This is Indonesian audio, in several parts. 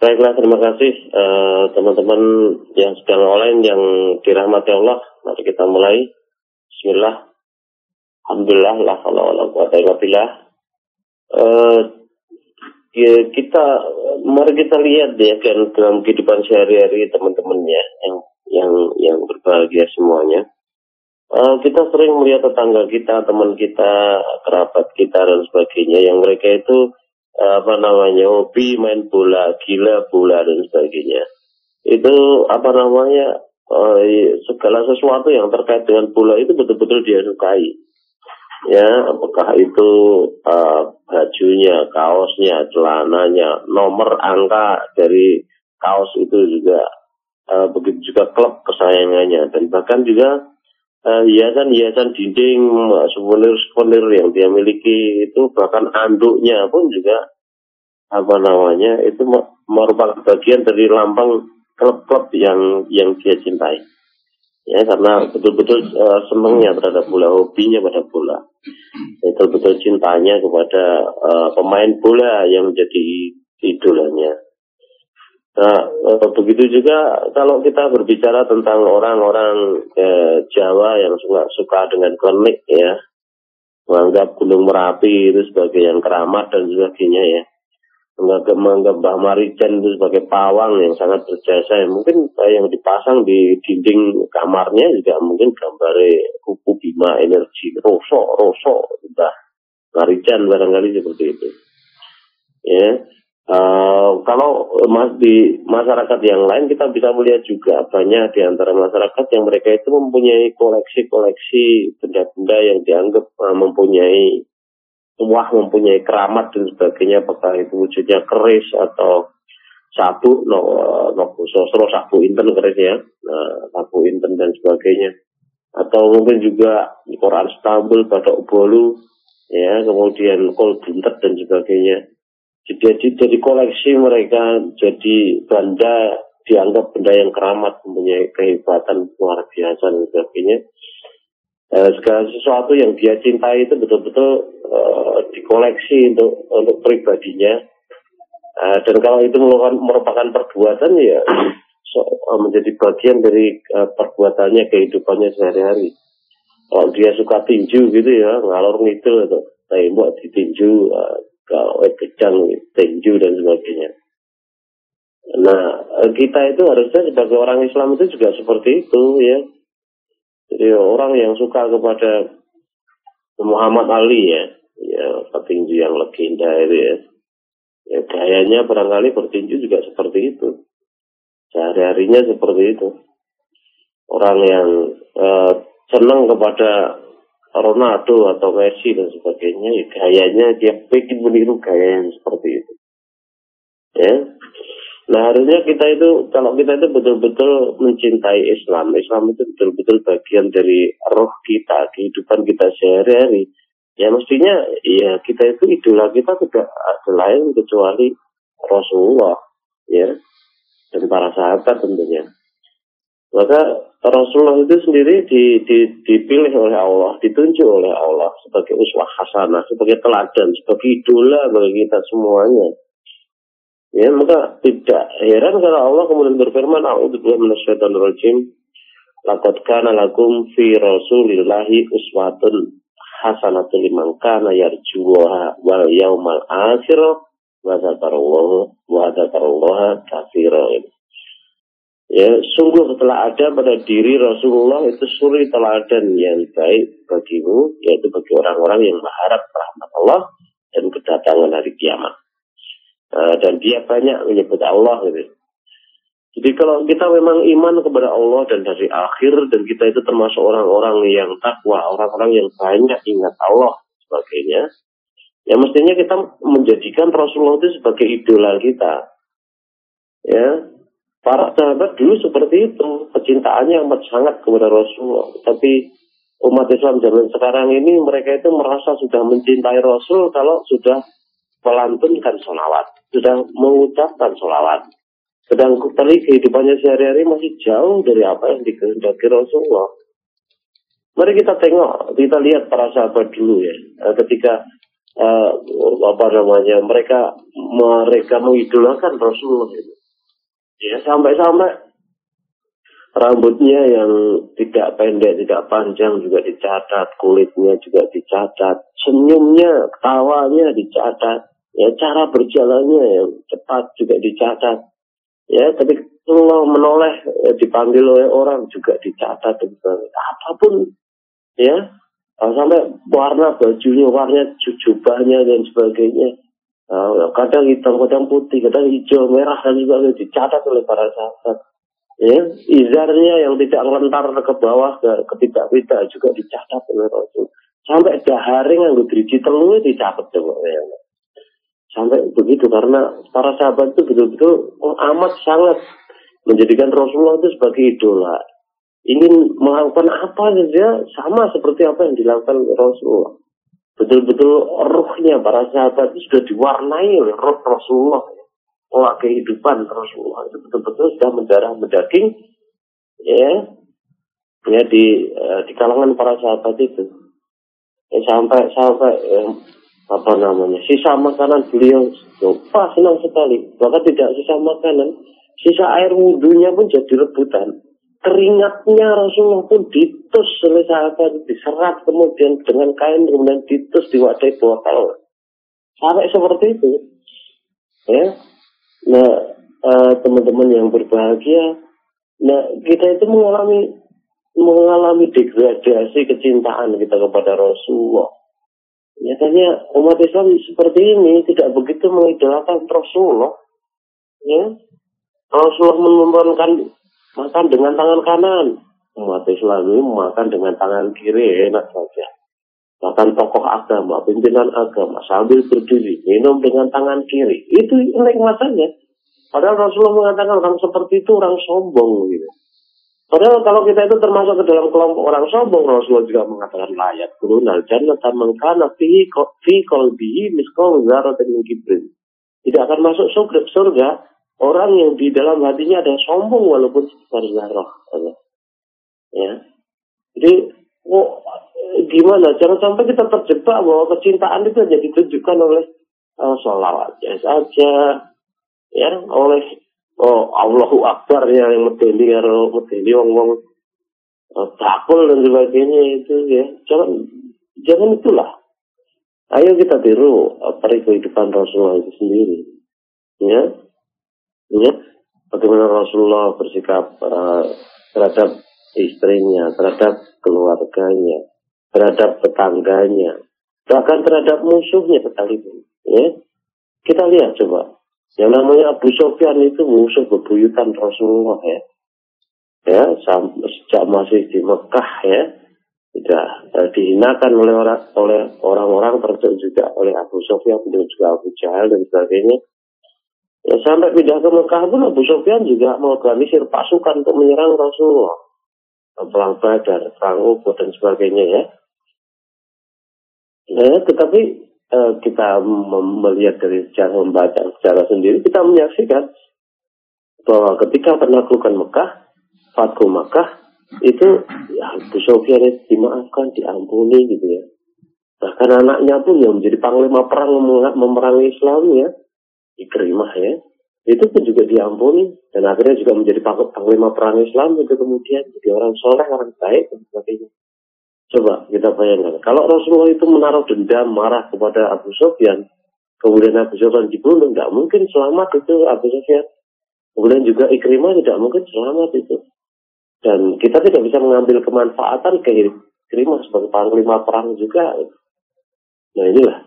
Baiklah, terima kasih eh, teman-teman uh, yang sedang online yang dirahmati Allah. Mari kita mulai. Bismillah. Alhamdulillah, la haula wala uh, ya, kita mari kita lihat ya kan dalam kehidupan sehari-hari teman-temannya yang yang yang berbahagia semuanya. Uh, kita sering melihat tetangga kita, teman kita, kerabat kita dan sebagainya yang mereka itu apa namanya hobi main bola gila bola dan sebagainya. Itu apa namanya uh, segala sesuatu yang terkait dengan bola itu betul-betul dia sukai ya apakah itu uh, bajunya kaosnya celananya nomor angka dari kaos itu juga uh, begitu juga klub kesayangannya. Dan bahkan juga uh, hiasan-hiasan dinding, souvenir-souvenir yang dia miliki itu bahkan anduknya pun juga apa namanya itu merupakan bagian dari lambang klub-klub yang yang dia cintai. Ya karena betul-betul uh, senangnya terhadap bola, hobinya pada bola. Betul-betul cintanya kepada uh, pemain bola yang menjadi idolanya. Nah, eh, begitu juga kalau kita berbicara tentang orang-orang eh, Jawa yang suka suka dengan klinik ya, menganggap Gunung Merapi itu sebagai yang keramat dan sebagainya ya, menganggap menganggap Mbah Marijan itu sebagai pawang yang sangat berjasa ya. mungkin eh, yang dipasang di dinding kamarnya juga mungkin gambar kupu bima energi. Rosok rosok Mbah Marijan barangkali seperti itu. Ya Uh, kalau mas di masyarakat yang lain kita bisa melihat juga banyak di antara masyarakat yang mereka itu mempunyai koleksi-koleksi benda-benda yang dianggap uh, mempunyai wah mempunyai keramat dan sebagainya. Apakah itu wujudnya keris atau sabu no no sosro sabu inten keris ya nah, sabu inten dan sebagainya. Atau mungkin juga Quran Istanbul pada Ubolu ya kemudian kol dan sebagainya jadi jadi koleksi mereka jadi benda dianggap benda yang keramat mempunyai kehebatan luar biasa dan sebagainya. Eh, segala sesuatu yang dia cintai itu betul-betul eh, dikoleksi untuk untuk pribadinya. Eh, dan kalau itu merupakan, merupakan perbuatan ya so, eh, menjadi bagian dari eh, perbuatannya kehidupannya sehari-hari. Kalau dia suka tinju gitu ya ngalor ngidul atau tembok ditinju uh, kalau kejang, tinju dan sebagainya. Nah, kita itu harusnya sebagai orang Islam itu juga seperti itu ya. Jadi orang yang suka kepada Muhammad Ali ya, ya petinju yang legenda itu ya. Ya gayanya barangkali bertinju juga seperti itu. Sehari-harinya seperti itu. Orang yang uh, senang kepada Ronaldo atau Messi dan sebagainya, ya gayanya dia pengen meniru gaya yang seperti itu. Ya. Nah harusnya kita itu, kalau kita itu betul-betul mencintai Islam, Islam itu betul-betul bagian dari roh kita, kehidupan kita sehari-hari. Ya mestinya, ya kita itu idola kita tidak ada lain kecuali Rasulullah, ya, dan para sahabat tentunya. Maka Rasulullah itu sendiri di, di, dipilih oleh Allah, ditunjuk oleh Allah sebagai uswah hasanah, sebagai teladan, sebagai idola bagi kita semuanya. Ya, maka tidak heran kalau Allah kemudian berfirman, A'udzubillahi minasyaitonir rajim. Laqad kana lakum fi Rasulillahi uswatun hasanatun liman kana yarjuha wal yaumal akhir wa dzakarallaha wa dzakarallaha. Ya, sungguh telah ada pada diri Rasulullah itu suri teladan yang baik bagimu, yaitu bagi orang-orang yang mengharap rahmat Allah dan kedatangan hari kiamat. Uh, dan dia banyak menyebut Allah gitu. Jadi kalau kita memang iman kepada Allah dan dari akhir dan kita itu termasuk orang-orang yang takwa, orang-orang yang banyak ingat Allah sebagainya, ya mestinya kita menjadikan Rasulullah itu sebagai idola kita. Ya, Para sahabat dulu seperti itu, kecintaannya amat sangat kepada Rasulullah. Tapi umat Islam zaman sekarang ini mereka itu merasa sudah mencintai Rasul kalau sudah melantunkan sholawat, sudah mengucapkan sholawat. Sedang tadi kehidupannya sehari-hari masih jauh dari apa yang dikehendaki Rasulullah. Mari kita tengok, kita lihat para sahabat dulu ya. Eh, ketika uh, apa namanya mereka mereka mengidolakan Rasulullah itu. Ya sampai-sampai rambutnya yang tidak pendek, tidak panjang juga dicatat, kulitnya juga dicatat, senyumnya, ketawanya dicatat, ya cara berjalannya yang cepat juga dicatat, ya tapi kalau menoleh ya, dipanggil oleh orang juga dicatat apa pun ya sampai warna bajunya, warna jubahnya dan sebagainya. Nah, kadang hitam, kadang putih, kadang hijau, merah dan juga dicatat oleh para sahabat ya, izarnya yang tidak ngelentar ke bawah ke ketidak-tidak juga dicatat oleh Rasul. Sampai daharing yang driji telu dicatat coba ya. Sampai begitu karena para sahabat itu betul-betul amat sangat menjadikan Rasulullah itu sebagai idola. Ingin melakukan apa saja sama seperti apa yang dilakukan Rasulullah. Betul-betul rohnya para sahabat itu sudah diwarnai oleh roh Rasulullah pola kehidupan Rasulullah itu betul-betul sudah mendarah mendaging ya. Ya di uh, di kalangan para sahabat itu. Ya, sampai sampai ya, apa namanya sisa makanan beliau. Lupa senang sekali. Bahkan tidak sisa makanan sisa air wudhunya pun jadi rebutan keringatnya Rasulullah pun ditus oleh sahabat diserat kemudian dengan kain kemudian ditus diwadahi botol sampai seperti itu ya Nah, uh, teman-teman yang berbahagia, nah kita itu mengalami mengalami degradasi kecintaan kita kepada Rasulullah. Nyatanya umat Islam seperti ini tidak begitu mengidolakan Rasulullah. Ya, Rasulullah menumpangkan makan dengan tangan kanan. Umat Islam ini makan dengan tangan kiri enak saja. Bahkan tokoh agama, pimpinan agama sambil berdiri, minum dengan tangan kiri. Itu nikmat saja. Padahal Rasulullah mengatakan orang seperti itu orang sombong gitu. Padahal kalau kita itu termasuk ke dalam kelompok orang sombong, Rasulullah juga mengatakan layak kurunal jannah mengkana fi fi qalbihi miskal zaratin min. Tidak akan masuk surga orang yang di dalam hatinya ada sombong walaupun sebesar zarah. Ya. Jadi, oh, gimana? Jangan sampai kita terjebak bahwa kecintaan itu hanya ditunjukkan oleh uh, sholawatnya saja, ya oleh oh Allahu Akbar ya yang medeni karo medeni wong wong uh, bakul dan sebagainya itu ya jangan jangan itulah ayo kita tiru apa kehidupan Rasulullah itu sendiri ya ya bagaimana Rasulullah bersikap uh, terhadap istrinya terhadap keluarganya terhadap tetangganya, bahkan terhadap musuhnya sekalipun. Ya. Kita lihat coba. Yang namanya Abu Sofyan itu musuh bebuyutan Rasulullah ya. Ya, sejak masih di Mekah ya, tidak eh, dihinakan oleh orang oleh orang-orang termasuk juga oleh Abu Sofyan dan juga Abu Jahal dan sebagainya. Ya sampai pindah ke Mekah pun Abu Sofyan juga mengorganisir pasukan untuk menyerang Rasulullah. Perang Badar, perang Uhud dan sebagainya ya. Ya, tetapi uh, kita melihat dari sejarah membaca secara sendiri, kita menyaksikan bahwa ketika penaklukan Mekah, Fatku Mekah, itu ya Abu Sofyan dimaafkan, diampuni gitu ya. Bahkan anaknya pun yang menjadi panglima perang memerangi Islam ya, Ikrimah ya, itu pun juga diampuni dan akhirnya juga menjadi panglima perang Islam itu kemudian jadi orang soleh, orang baik dan sebagainya. Coba kita bayangkan, kalau Rasulullah itu menaruh dendam marah kepada Abu Sofyan, kemudian Abu Sofyan dibunuh, tidak mungkin selamat itu Abu Sofyan. Kemudian juga Ikrimah tidak mungkin selamat itu. Dan kita tidak bisa mengambil kemanfaatan ke Ikrimah sebagai panglima perang juga. Nah inilah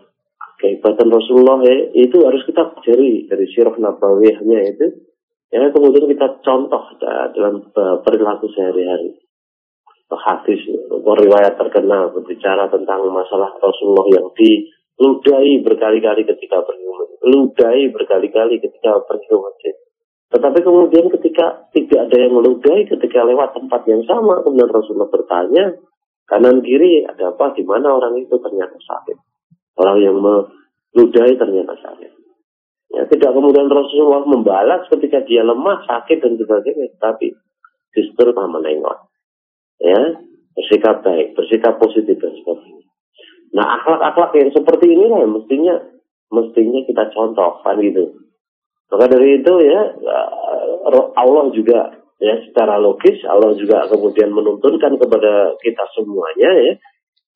kehebatan Rasulullah ya, itu harus kita pelajari dari sirah nabawiyahnya itu. Ya kemudian kita contoh dalam perilaku sehari-hari hadis riwayat terkenal berbicara tentang masalah Rasulullah yang diludahi berkali-kali ketika pergi ludahi berkali-kali ketika pergi ke masjid. Tetapi kemudian ketika tidak ada yang meludahi ketika lewat tempat yang sama, kemudian Rasulullah bertanya, kanan kiri ada apa? Di mana orang itu ternyata sakit. Orang yang meludahi ternyata sakit. Ya, tidak kemudian Rasulullah membalas ketika dia lemah, sakit dan sebagainya, tapi justru menengok ya bersikap baik, bersikap positif dan sebagainya. Nah akhlak-akhlak yang seperti ini lah mestinya mestinya kita contoh kan gitu. Maka dari itu ya Allah juga ya secara logis Allah juga kemudian menuntunkan kepada kita semuanya ya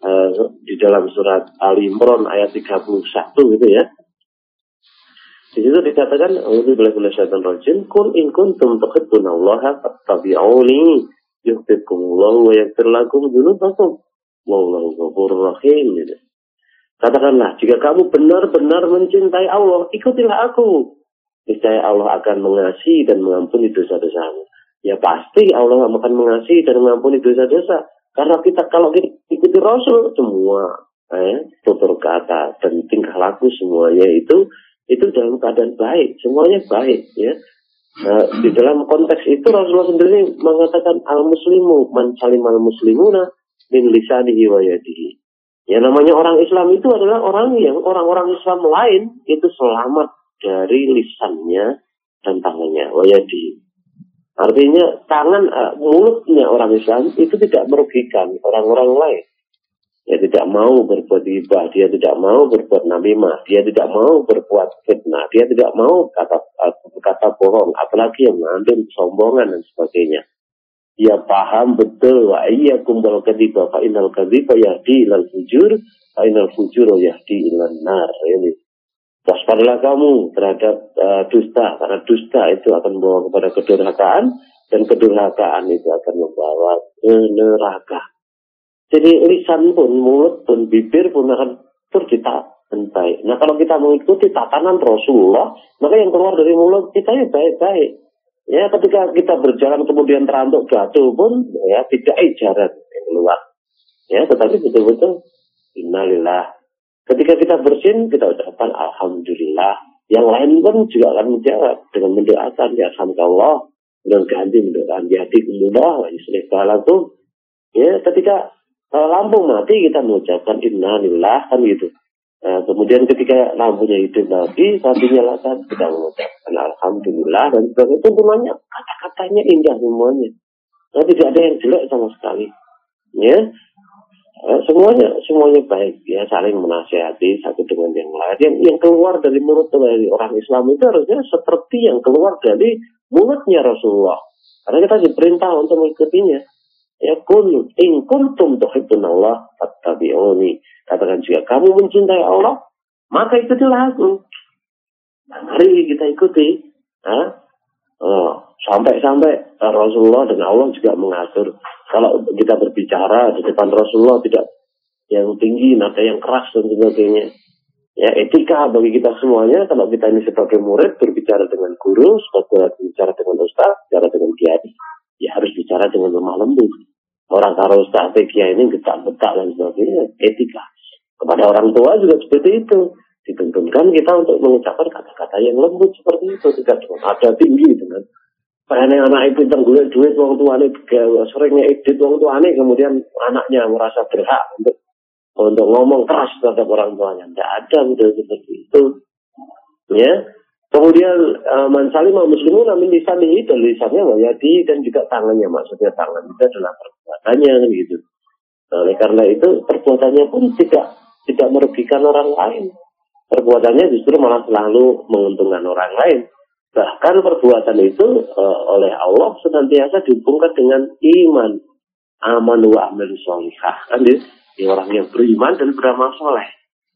uh, di dalam surat Ali Imran ayat 31 gitu ya. Di situ dikatakan A'udzu syaitan rajim kul in kuntum tuhibbunallaha fattabi'uni yuhibbukumullahu wa yaghfir lakum dzunubakum wallahu ghafurur rahim gitu. Katakanlah, jika kamu benar-benar mencintai Allah, ikutilah aku. Niscaya Allah akan mengasihi dan mengampuni dosa-dosamu. Ya pasti Allah akan mengasihi dan mengampuni dosa-dosa. Karena kita kalau kita ikuti Rasul semua, eh, tutur kata dan tingkah laku semuanya itu itu dalam keadaan baik, semuanya baik ya. Nah, di dalam konteks itu Rasulullah sendiri mengatakan al muslimu man salim al muslimuna min lisanihi wa yadihi. Ya namanya orang Islam itu adalah orang yang orang-orang Islam lain itu selamat dari lisannya dan tangannya. Wayadi. Artinya tangan uh, mulutnya orang Islam itu tidak merugikan orang-orang lain. Dia tidak mau berbuat ibah, dia tidak mau berbuat namimah, dia tidak mau berbuat fitnah, dia tidak mau kata kata bohong, apalagi yang mengandung kesombongan dan sebagainya ia paham betul wa iya kumbal kadiba fa inal kadiba yahdi ilal fujur fa inal fujur yahdi ilal nar ini waspadalah kamu terhadap uh, dusta karena dusta itu akan membawa kepada kedurhakaan dan kedurhakaan itu akan membawa ke neraka jadi lisan pun mulut pun bibir pun akan tercipta baik. Nah kalau kita mengikuti tatanan Rasulullah, maka yang keluar dari mulut kita ya baik-baik. Ya, ketika kita berjalan kemudian terantuk jatuh pun ya tidak ijarat yang keluar. Ya, tetapi betul-betul innalillah. Ketika kita bersin, kita ucapkan alhamdulillah. Yang lain pun juga akan menjawab dengan mendoakan ya Allah dengan ganti mendoakan ya kumullah wa tuh. Ya, ketika uh, lampu mati kita mengucapkan innalillah kan gitu. Nah, kemudian ketika lampunya hidup lagi, saat dinyalakan, kita mengucapkan Alhamdulillah dan sebagainya. Itu semuanya kata-katanya indah semuanya. Nah, tidak ada yang jelek sama sekali. Ya, eh, semuanya semuanya baik ya saling menasihati satu dengan yang lain yang yang keluar dari mulut dari orang Islam itu harusnya seperti yang keluar dari mulutnya Rasulullah karena kita diperintah untuk mengikutinya Ya kun in kuntum tuhibbun Allah fattabi'uni. Katakan jika kamu mencintai Allah, maka ikutilah aku. Nah, mari kita ikuti. Nah, oh, sampai-sampai Rasulullah dan Allah juga mengatur. Kalau kita berbicara di depan Rasulullah tidak yang tinggi, nada yang keras dan sebagainya. Ya, etika bagi kita semuanya, kalau kita ini sebagai murid berbicara dengan guru, sebagai berbicara dengan ustaz, bicara dengan kiai, ya harus bicara dengan lemah lembut. Orang karo strategi ini getak-getak dan sebagainya, etika. Kepada orang tua juga seperti itu. Ditentukan kita untuk mengucapkan kata-kata yang lembut seperti itu. Tidak cuma ada tinggi dengan Karena anak itu gue duit uang tuane seringnya edit uang tuane kemudian anaknya merasa berhak untuk untuk ngomong keras terhadap orang tuanya. Tidak ada gitu seperti itu. Ya, Kemudian uh, man salimah muslimun amin lisanihi dan lisannya wayadi dan juga tangannya maksudnya tangan itu adalah perbuatannya gitu. Nah, oleh karena itu perbuatannya pun tidak tidak merugikan orang lain. Perbuatannya justru malah selalu menguntungkan orang lain. Bahkan perbuatan itu uh, oleh Allah senantiasa dihubungkan dengan iman. Aman wa amal solihah. Kan dia, orang yang beriman dan beramal soleh.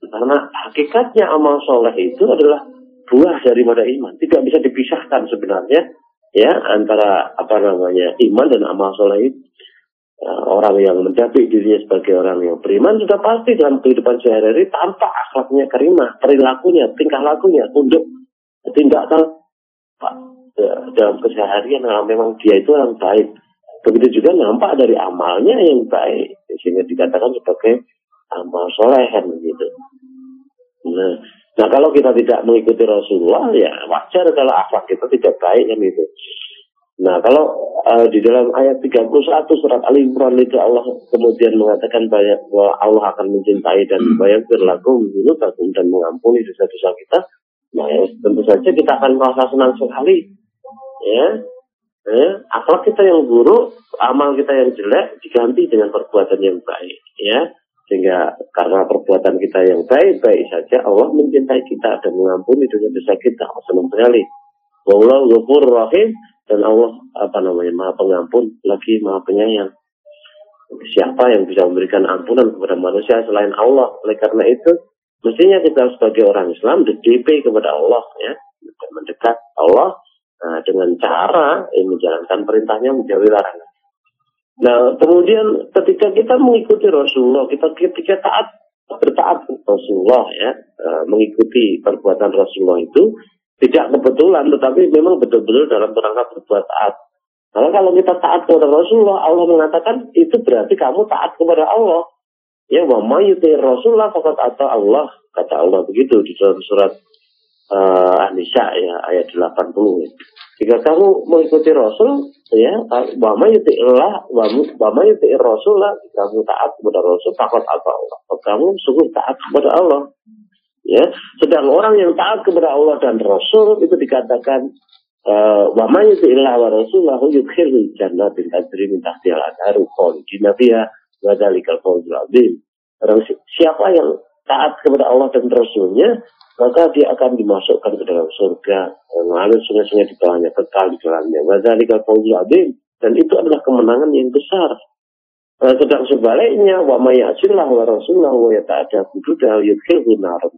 Karena hakikatnya amal soleh itu adalah buah daripada iman. Tidak bisa dipisahkan sebenarnya ya antara apa namanya iman dan amal soleh ya, orang yang mencapai dirinya sebagai orang yang beriman sudah pasti dalam kehidupan sehari-hari tanpa akhlaknya kerimah, perilakunya, tingkah lakunya, tunduk, tindakan ya, dalam keseharian kalau memang dia itu orang baik. Begitu juga nampak dari amalnya yang baik, sehingga dikatakan sebagai amal soleh kan gitu. Nah, Nah kalau kita tidak mengikuti Rasulullah ya wajar kalau akhlak kita tidak baik kan itu. Nah kalau uh, di dalam ayat 31 surat Ali Imran itu Allah kemudian mengatakan banyak bahwa Allah akan mencintai dan hmm. banyak berlaku menurut dan mengampuni dosa-dosa kita. Nah ya, tentu saja kita akan merasa senang sekali. Ya, ya, akhlak kita yang buruk, amal kita yang jelek diganti dengan perbuatan yang baik. Ya, Sehingga karena perbuatan kita yang baik-baik saja, Allah mencintai kita dan mengampuni dosa-dosa kita. Senang sekali. Wallahu rahim dan Allah apa namanya maha pengampun lagi maha penyayang. Siapa yang bisa memberikan ampunan kepada manusia selain Allah? Oleh karena itu, mestinya kita sebagai orang Islam DP kepada Allah ya, mendekat Allah nah, dengan cara eh, menjalankan perintahnya menjauhi larangan. Nah, kemudian ketika kita mengikuti Rasulullah, kita ketika taat bertaat Rasulullah ya, e, mengikuti perbuatan Rasulullah itu tidak kebetulan, tetapi memang betul-betul dalam kerangka berbuat taat. Karena kalau kita taat kepada Rasulullah, Allah mengatakan itu berarti kamu taat kepada Allah. Ya, wa mayyuti Rasulullah fakat atau Allah, kata Allah begitu di dalam surat uh, An-Nisa ya ayat 80. Jika kamu mengikuti Rasul ya wa may yuti'illah wa may yuti'ir Rasul kamu taat kepada Rasul takut apa Allah. Kamu sungguh taat kepada Allah. Ya, sedang orang yang taat kepada Allah dan Rasul itu dikatakan eh, wa may yuti'illah wa rasulahu yudkhilul jannatin tajri min tahtiha al-anharu khalidina fiha wa dzalikal fawzul azim. Siapa yang taat kepada Allah dan Rasulnya, maka dia akan dimasukkan ke dalam surga mengalir sungai-sungai di bawahnya kekal di dalamnya wadzalika fawzul azim. Dan itu adalah kemenangan yang besar. Nah, sedang sebaliknya wa may ya'sillah wa rasulahu wa yata'adda hududahu yudkhilhu naran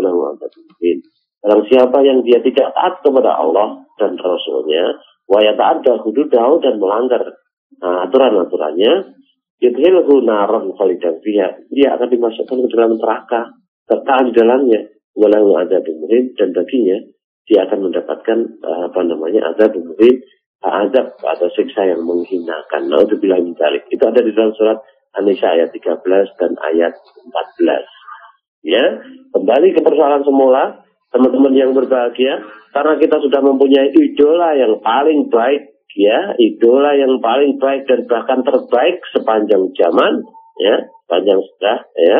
lahu adzabun Barang siapa yang dia tidak taat kepada Allah dan Rasulnya, wa yata'adda hududahu dan melanggar nah, aturan-aturannya, yudkhilhu naran khalidan fiha. Dia akan dimasukkan ke dalam neraka serta di dalamnya walau ada muhim dan baginya dia akan mendapatkan uh, apa namanya azab muhim azab atau siksa yang menghinakan. Naudzubillah min dzalik. Itu ada di dalam surat An-Nisa ayat 13 dan ayat 14. Ya, kembali ke persoalan semula, teman-teman yang berbahagia, karena kita sudah mempunyai idola yang paling baik, ya, idola yang paling baik dan bahkan terbaik sepanjang zaman, ya, sepanjang sudah, ya,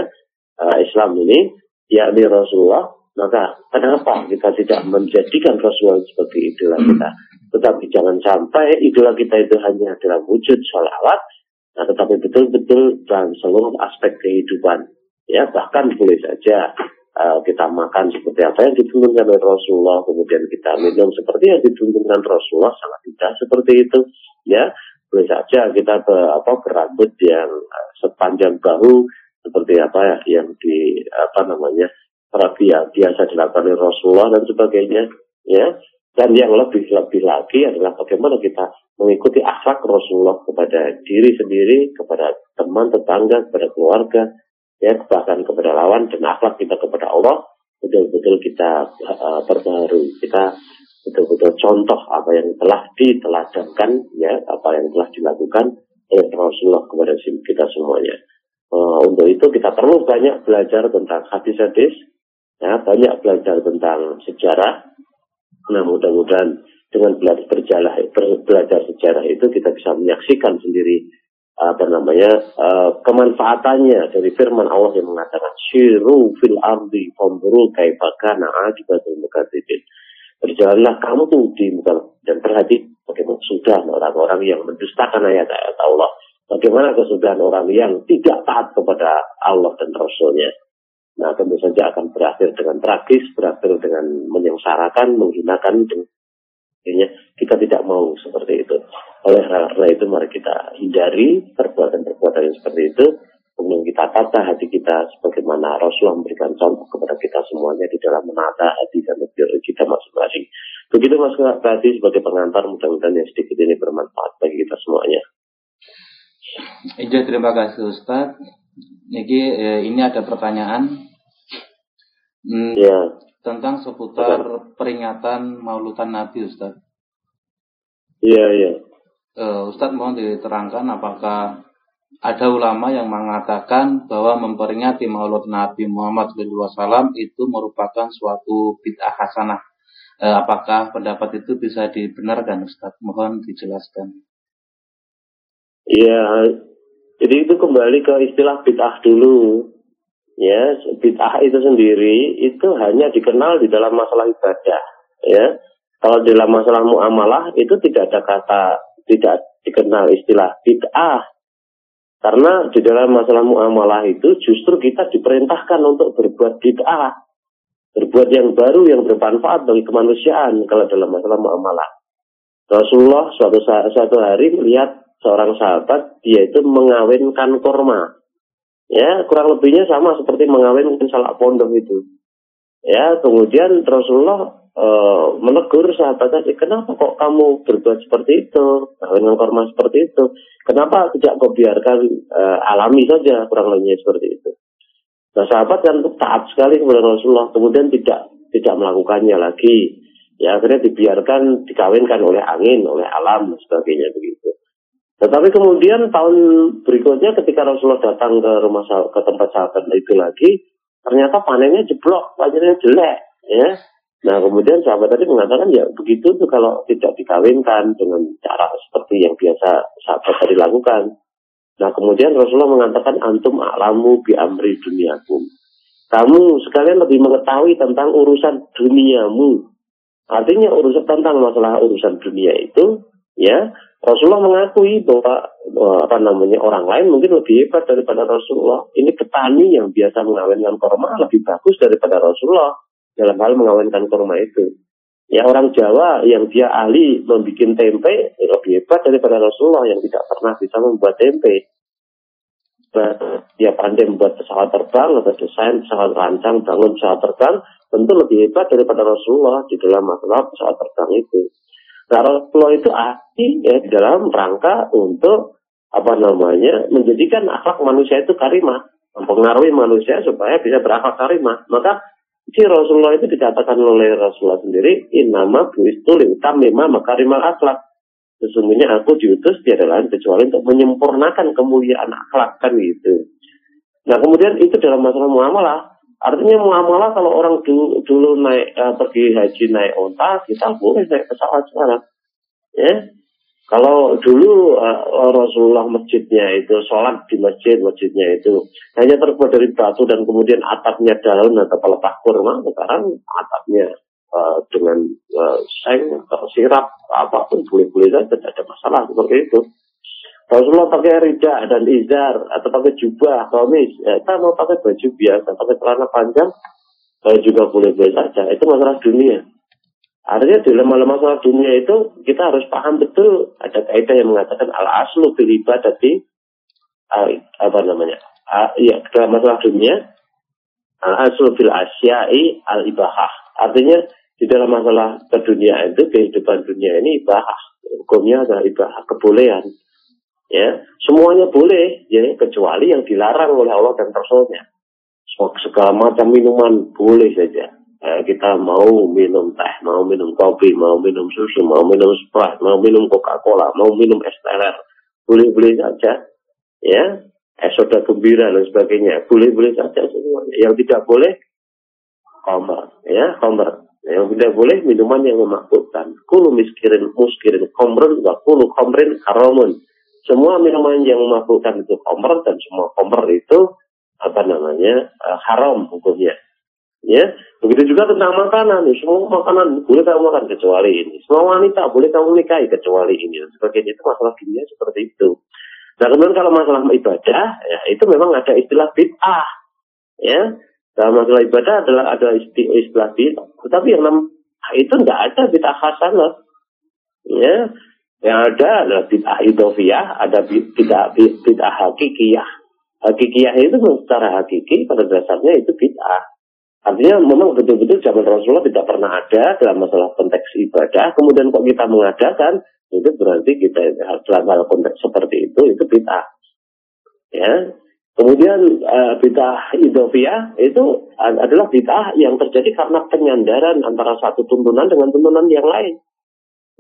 uh, Islam ini, yakni Rasulullah, maka kenapa kita tidak menjadikan Rasulullah sebagai idola kita? Tetapi jangan sampai idola kita itu hanya dalam wujud sholawat, nah, tetapi betul-betul dalam seluruh aspek kehidupan. Ya, bahkan boleh saja uh, kita makan seperti apa yang dituntunkan oleh Rasulullah, kemudian kita minum seperti yang dituntunkan Rasulullah, sangat tidak seperti itu. Ya, boleh saja kita be, apa, berambut yang uh, sepanjang bahu, seperti apa ya yang di apa namanya terapi yang biasa dilakukan oleh Rasulullah dan sebagainya ya dan yang lebih lebih lagi adalah bagaimana kita mengikuti akhlak Rasulullah kepada diri sendiri kepada teman tetangga kepada keluarga ya bahkan kepada lawan dan akhlak kita kepada Allah betul-betul kita uh, kita betul-betul contoh apa yang telah diteladankan ya apa yang telah dilakukan oleh Rasulullah kepada kita semuanya. Uh, untuk itu kita perlu banyak belajar tentang hadis-hadis, ya, banyak belajar tentang sejarah. Nah mudah-mudahan dengan belajar sejarah itu kita bisa menyaksikan sendiri apa namanya uh, kemanfaatannya dari firman Allah yang mengatakan syiru fil ardi famburu kaifakana akibatul mukadzibin berjalanlah kamu tuh di muka dan perhati bagaimana sudah orang-orang yang mendustakan ayat-ayat Allah. Bagaimana kesudahan orang yang tidak taat kepada Allah dan Rasulnya. Nah tentu saja akan berakhir dengan tragis, berakhir dengan menyengsarakan, menghinakan, Artinya kita tidak mau seperti itu. Oleh karena itu mari kita hindari perbuatan-perbuatan yang seperti itu. Kemudian kita tata hati kita sebagaimana Rasulullah memberikan contoh kepada kita semuanya di dalam menata hati dan diri kita masing-masing. Begitu Mas Berarti sebagai pengantar mudah-mudahan yang sedikit ini bermanfaat bagi kita semuanya. Iya terima kasih Ustaz. Jadi eh, ini ada pertanyaan hmm, ya. Tentang seputar peringatan Maulutan Nabi Ustaz. Iya iya. Uh, Ustaz mohon diterangkan apakah ada ulama yang mengatakan bahwa memperingati Maulud Nabi Muhammad SAW itu merupakan suatu bid'ah hasanah. Uh, apakah pendapat itu bisa dibenarkan Ustaz? Mohon dijelaskan. Iya, jadi itu kembali ke istilah bid'ah dulu. Ya, bid'ah itu sendiri itu hanya dikenal di dalam masalah ibadah. Ya, kalau dalam masalah muamalah itu tidak ada kata tidak dikenal istilah bid'ah. Karena di dalam masalah muamalah itu justru kita diperintahkan untuk berbuat bid'ah. Berbuat yang baru yang bermanfaat bagi kemanusiaan kalau dalam masalah muamalah. Rasulullah suatu suatu hari melihat seorang sahabat dia itu mengawinkan korma. Ya, kurang lebihnya sama seperti mengawinkan salak pondok itu. Ya, kemudian Rasulullah e, menegur sahabat tadi, kenapa kok kamu berbuat seperti itu, dengan korma seperti itu? Kenapa tidak kau biarkan e, alami saja kurang lebihnya seperti itu? Nah, sahabat kan taat sekali kepada Rasulullah, kemudian tidak tidak melakukannya lagi. Ya, akhirnya dibiarkan dikawinkan oleh angin, oleh alam, sebagainya begitu. Tetapi kemudian tahun berikutnya ketika Rasulullah datang ke rumah ke tempat sahabat itu lagi, ternyata panennya jeblok, panennya jelek, ya. Nah kemudian sahabat tadi mengatakan ya begitu tuh kalau tidak dikawinkan dengan cara seperti yang biasa sahabat tadi lakukan. Nah kemudian Rasulullah mengatakan antum alamu bi amri duniakum. Kamu sekalian lebih mengetahui tentang urusan duniamu. Artinya urusan tentang masalah urusan dunia itu ya Rasulullah mengakui bahwa apa namanya orang lain mungkin lebih hebat daripada Rasulullah. Ini petani yang biasa mengawinkan korma lebih bagus daripada Rasulullah dalam hal mengawinkan kurma itu. Ya orang Jawa yang dia ahli membuat tempe ya lebih hebat daripada Rasulullah yang tidak pernah bisa membuat tempe. Dia pandai membuat pesawat terbang atau desain pesawat rancang, bangun pesawat terbang, tentu lebih hebat daripada Rasulullah di dalam masalah pesawat terbang itu. Nah, Rasulullah itu ahli ya dalam rangka untuk apa namanya menjadikan akhlak manusia itu karimah, mempengaruhi manusia supaya bisa berakhlak karimah. Maka si Rasulullah itu dikatakan oleh Rasulullah sendiri, inama buistu memang makarimal akhlak. Sesungguhnya aku diutus tiada lain kecuali untuk menyempurnakan kemuliaan akhlak kan gitu. Nah kemudian itu dalam masalah muamalah Artinya muamalah kalau orang dulu, dulu naik uh, pergi haji naik onta, kita boleh naik pesawat sekarang. Ya, kalau dulu uh, Rasulullah masjidnya itu sholat di masjid masjidnya itu hanya terbuat dari batu dan kemudian atapnya daun atau pelepah kurma, sekarang atapnya uh, dengan uh, seng atau sirap apa pun boleh-boleh saja tidak ada masalah seperti itu. Rasulullah pakai rida dan izar atau pakai jubah, komis. Ya, kita mau pakai baju biasa, pakai celana panjang, eh, juga boleh boleh saja. Itu masalah dunia. Artinya dalam masalah dunia itu kita harus paham betul ada kaidah yang mengatakan al aslu bil ibadati apa namanya? Ya dalam masalah dunia al aslu bil asyai al ibahah. Artinya di dalam masalah kedunia itu kehidupan dunia ini ibahah. Hukumnya adalah ibahah, kebolehan ya semuanya boleh ya kecuali yang dilarang oleh Allah dan Rasulnya. Segala macam minuman boleh saja. Ya, kita mau minum teh mau minum kopi mau minum susu mau minum sprite mau minum coca cola mau minum es teler boleh boleh saja. Ya es soda gembira dan sebagainya boleh boleh saja semuanya. Yang tidak boleh komer ya komer yang tidak boleh minuman yang memakutkan kulu miskirin muskirin komrun wa kulu komrin haramun semua minuman yang memabukkan itu komer dan semua komer itu apa namanya uh, haram hukumnya. Ya, begitu juga tentang makanan. Semua makanan boleh kamu makan kecuali ini. Semua wanita boleh kamu nikahi kecuali ini dan sebagainya. Itu masalah dunia seperti itu. Nah kemudian kalau masalah ibadah, ya itu memang ada istilah bid'ah. Ya, dalam masalah ibadah adalah ada istilah bid'ah. Tetapi yang itu tidak ada bid'ah hasanah. Ya, yang ada adalah bid'ah idofiyah, ada bid'ah bid'ah hakikiyah. Hakikiyah itu secara hakiki pada dasarnya itu bid'ah. Artinya memang betul-betul zaman Rasulullah tidak pernah ada dalam masalah konteks ibadah. Kemudian kok kita mengadakan, itu berarti kita dalam hal konteks seperti itu, itu bid'ah. Ya. Kemudian uh, bid'ah idofiyah itu adalah bid'ah yang terjadi karena penyandaran antara satu tuntunan dengan tuntunan yang lain.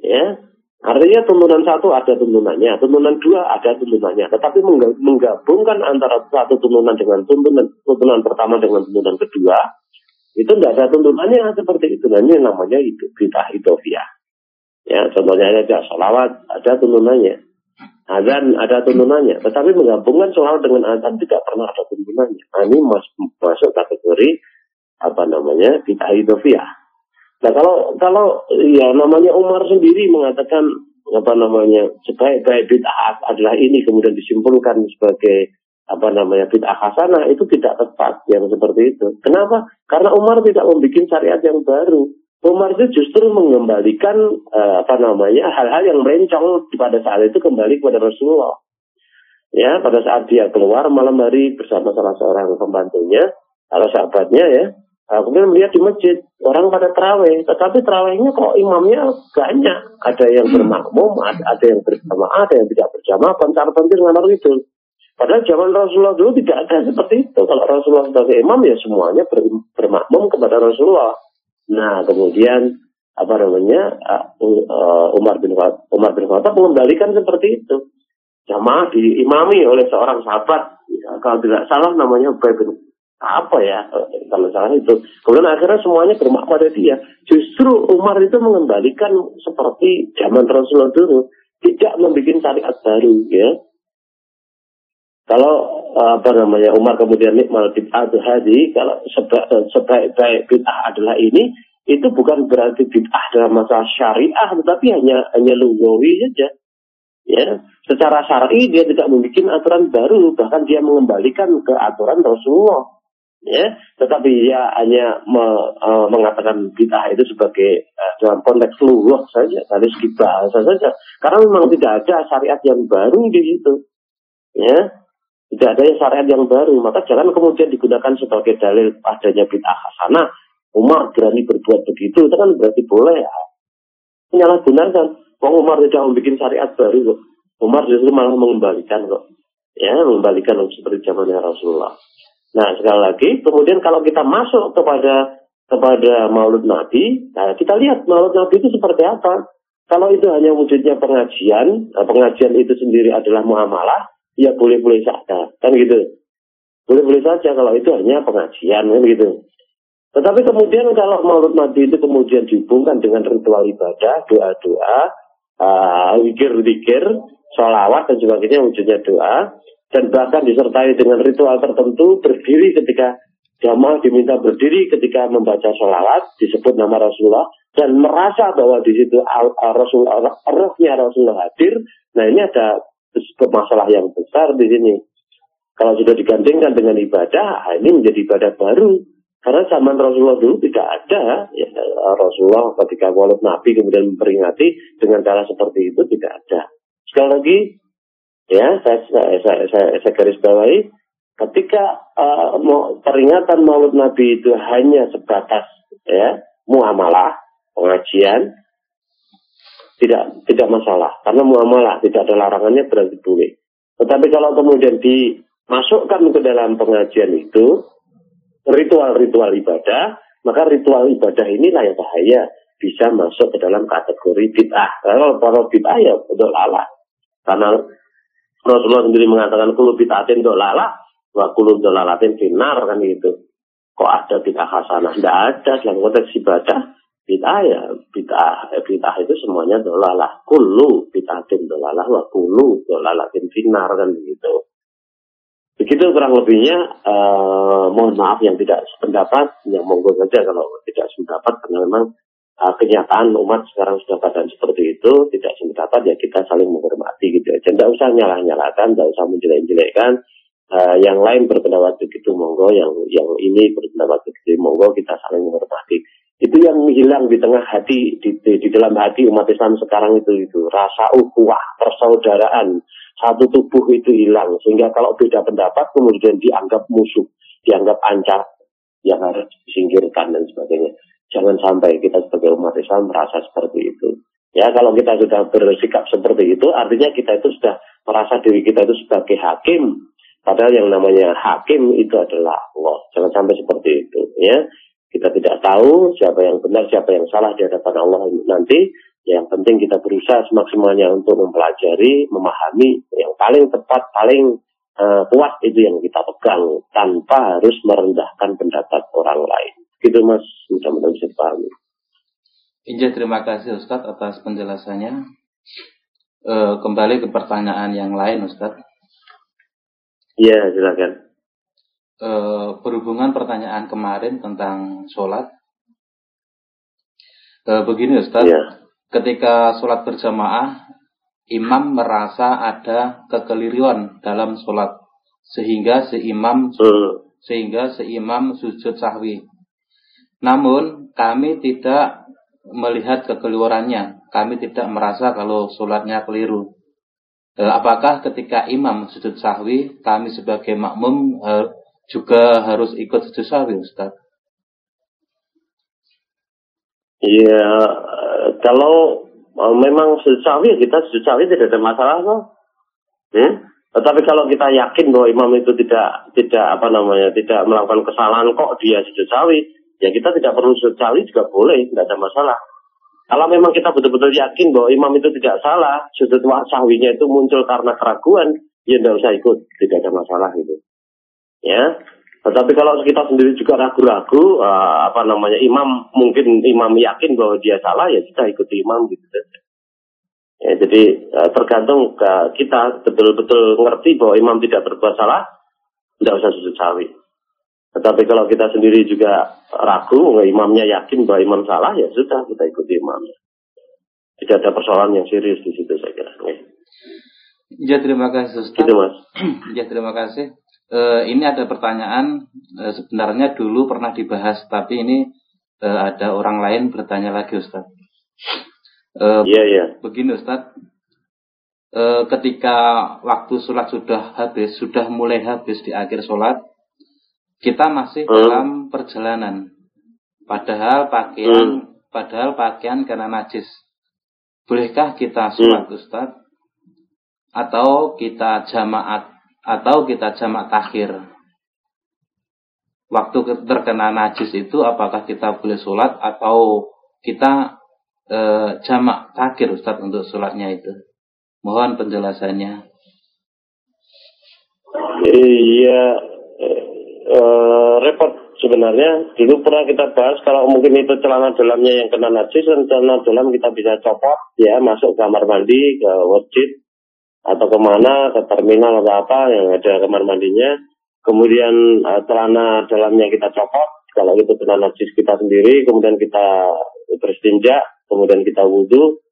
Ya, Artinya tuntunan satu ada tuntunannya, tuntunan dua ada tuntunannya. Tetapi menggabungkan antara satu tuntunan dengan tuntunan tuntunan pertama dengan tuntunan kedua, itu tidak ada tuntunannya seperti itu. Ini namanya itu bid'ah idofiyah. Ya, contohnya ada salawat, ada tuntunannya. Azan ada tuntunannya. Tetapi menggabungkan salawat dengan azan tidak pernah ada tuntunannya. Nah, ini masuk kategori apa namanya bid'ah idofiyah. Nah kalau kalau ya namanya Umar sendiri mengatakan apa namanya sebaik-baik bid'ah adalah ini kemudian disimpulkan sebagai apa namanya bid'ah hasanah itu tidak tepat yang seperti itu. Kenapa? Karena Umar tidak membuat syariat yang baru. Umar itu justru mengembalikan uh, apa namanya hal-hal yang melencong pada saat itu kembali kepada Rasulullah. Ya, pada saat dia keluar malam hari bersama salah seorang pembantunya, salah sahabatnya ya, Nah, kemudian melihat di masjid orang pada terawih, tetapi terawihnya kok imamnya banyak. Ada yang bermakmum, ada, ada yang bersama, ada yang tidak berjamaah, pencar-pencar ngamar itu. Padahal zaman Rasulullah dulu tidak ada seperti itu. Kalau Rasulullah sebagai imam ya semuanya ber, bermakmum kepada Rasulullah. Nah kemudian apa namanya uh, Umar bin Umar bin Khattab mengembalikan seperti itu. Jamaah diimami oleh seorang sahabat, ya, kalau tidak salah namanya Ubay bin apa ya kalau salah itu. Kemudian akhirnya semuanya bermak pada dia. Justru Umar itu mengembalikan seperti zaman Rasulullah dulu, tidak membuat syariat baru ya. Kalau apa namanya Umar kemudian nikmal bid'ah hadi, kalau sebaik-baik bid'ah adalah ini, itu bukan berarti bid'ah dalam masalah syariah, tetapi hanya hanya lugawi saja. Ya, secara syar'i dia tidak membuat aturan baru, bahkan dia mengembalikan ke aturan Rasulullah ya tetapi dia hanya me, uh, mengatakan bid'ah itu sebagai uh, dalam konteks luwah saja dari segi bahasa saja. Karena memang tidak ada syariat yang baru di situ. Ya tidak ada syariat yang baru. Maka jangan kemudian digunakan sebagai dalil adanya bid'ah. Hasanah Umar berani berbuat begitu itu kan berarti boleh. Ya menyalahgunakan Wong Umar tidak membuat syariat baru kok. Umar justru malah mengembalikan kok. Ya mengembalikan seperti zamannya Rasulullah Nah, sekali lagi, kemudian kalau kita masuk kepada kepada Maulud Nabi, nah kita lihat Maulud Nabi itu seperti apa. Kalau itu hanya wujudnya pengajian, nah pengajian itu sendiri adalah muamalah, ya boleh-boleh saja, kan gitu. Boleh-boleh saja kalau itu hanya pengajian, kan gitu. Tetapi kemudian kalau Maulud Nabi itu kemudian dihubungkan dengan ritual ibadah, doa-doa, uh, zikir-zikir, sholawat dan sebagainya wujudnya doa, dan bahkan disertai dengan ritual tertentu berdiri ketika jamaah diminta berdiri ketika membaca sholawat disebut nama Rasulullah dan merasa bahwa di situ Rasulullah rohnya Rasulullah hadir. Nah ini ada masalah yang besar di sini. Kalau sudah digandingkan dengan ibadah ah, ini menjadi ibadah baru. Karena zaman Rasulullah dulu tidak ada ya, Rasulullah ketika walau Nabi kemudian memperingati dengan cara seperti itu tidak ada. Sekali lagi ya saya saya, saya, saya, saya garis bawahi ketika uh, peringatan Maulid Nabi itu hanya sebatas ya muamalah pengajian tidak tidak masalah karena muamalah tidak ada larangannya berarti boleh. Tetapi kalau kemudian dimasukkan ke dalam pengajian itu ritual-ritual ibadah, maka ritual ibadah inilah yang bahaya bisa masuk ke dalam kategori bid'ah. Kalau para bid'ah ya betul alat. Karena Rasulullah sendiri mengatakan kulu bitatin dolala, wa kulu dolalatin finar kan gitu. Kok ada bid'ah hasanah? Tidak ada dalam konteks ibadah. Bid'ah ya, bid'ah, eh, bid'ah itu semuanya dolalah. Kulu bitatin dolalah, wa kulu dolalatin finar kan gitu. Begitu kurang lebihnya, uh, mohon maaf yang tidak sependapat, yang monggo saja kalau tidak sependapat, karena memang uh, kenyataan umat sekarang sudah pada seperti itu tidak sependapat ya kita saling menghormati gitu aja. Tidak usah nyalah nyalahkan tidak usah menjelek-jelekkan. Uh, yang lain berpendapat begitu monggo. Yang yang ini berpendapat begitu monggo kita saling menghormati. Itu yang hilang di tengah hati di, di, di dalam hati umat Islam sekarang itu itu. Rasa ukhuwah persaudaraan. Satu tubuh itu hilang. Sehingga kalau beda pendapat kemudian dianggap musuh dianggap ancam yang harus disingkirkan dan sebagainya Jangan sampai kita sebagai umat Islam merasa seperti itu. Ya, kalau kita sudah bersikap seperti itu, artinya kita itu sudah merasa diri kita itu sebagai hakim. Padahal yang namanya hakim itu adalah Allah. Jangan sampai seperti itu. Ya, kita tidak tahu siapa yang benar, siapa yang salah di hadapan Allah nanti. Yang penting kita berusaha semaksimalnya untuk mempelajari, memahami yang paling tepat, paling uh, kuat itu yang kita pegang tanpa harus merendahkan pendapat orang lain. Gitu mas, mudah-mudahan bisa. Inja terima kasih Ustadz atas penjelasannya. E, kembali ke pertanyaan yang lain Ustadz. Iya silakan. E, berhubungan pertanyaan kemarin tentang sholat. E, begini Ustadz, ya. ketika sholat berjamaah imam merasa ada kekeliruan dalam sholat sehingga seimam hmm. sehingga seimam sujud sahwi. Namun kami tidak melihat kekeliruannya, kami tidak merasa kalau sholatnya keliru. Eh, apakah ketika imam sujud sahwi, kami sebagai makmum eh, juga harus ikut sujud sahwi, Ustaz? Iya, kalau memang sujud sahwi kita sujud sahwi tidak ada masalah kok. Hmm? Tetapi kalau kita yakin bahwa imam itu tidak tidak apa namanya tidak melakukan kesalahan kok dia sujud sawi, ya kita tidak perlu sawi juga boleh, tidak ada masalah. Kalau memang kita betul-betul yakin bahwa imam itu tidak salah, sujud sahwinya itu muncul karena keraguan, ya tidak usah ikut, tidak ada masalah itu. Ya, tetapi kalau kita sendiri juga ragu-ragu, uh, apa namanya imam mungkin imam yakin bahwa dia salah, ya kita ikuti imam gitu. Ya, jadi uh, tergantung ke kita betul-betul ngerti bahwa imam tidak berbuat salah, tidak usah sujud sawi. Tetapi kalau kita sendiri juga ragu, imamnya yakin bahwa imam salah, ya sudah kita ikuti imamnya. Tidak ada persoalan yang serius di situ saya kira. Ya, terima kasih Ustaz. Gitu, Mas. ya terima kasih. E, ini ada pertanyaan e, sebenarnya dulu pernah dibahas, tapi ini e, ada orang lain bertanya lagi Ustaz. Iya, iya. Begini Ustaz, ketika waktu sholat sudah habis, sudah mulai habis di akhir sholat, kita masih uh. dalam perjalanan. Padahal pakaian, uh. padahal pakaian karena najis. Bolehkah kita sholat uh. Ustaz? Atau kita jamaat, atau kita jamaat takhir? Waktu terkena najis itu apakah kita boleh sholat atau kita e, jamak takir Ustaz untuk sholatnya itu. Mohon penjelasannya. Iya, e, repot sebenarnya. Dulu pernah kita bahas kalau mungkin itu celana dalamnya yang kena najis dan celana dalam kita bisa copot ya masuk kamar mandi ke wajib atau ke mana ke terminal atau apa yang ada kamar mandinya. Kemudian uh, celana dalamnya kita copot kalau itu celana najis kita sendiri, kemudian kita berstinja, kemudian kita wudhu,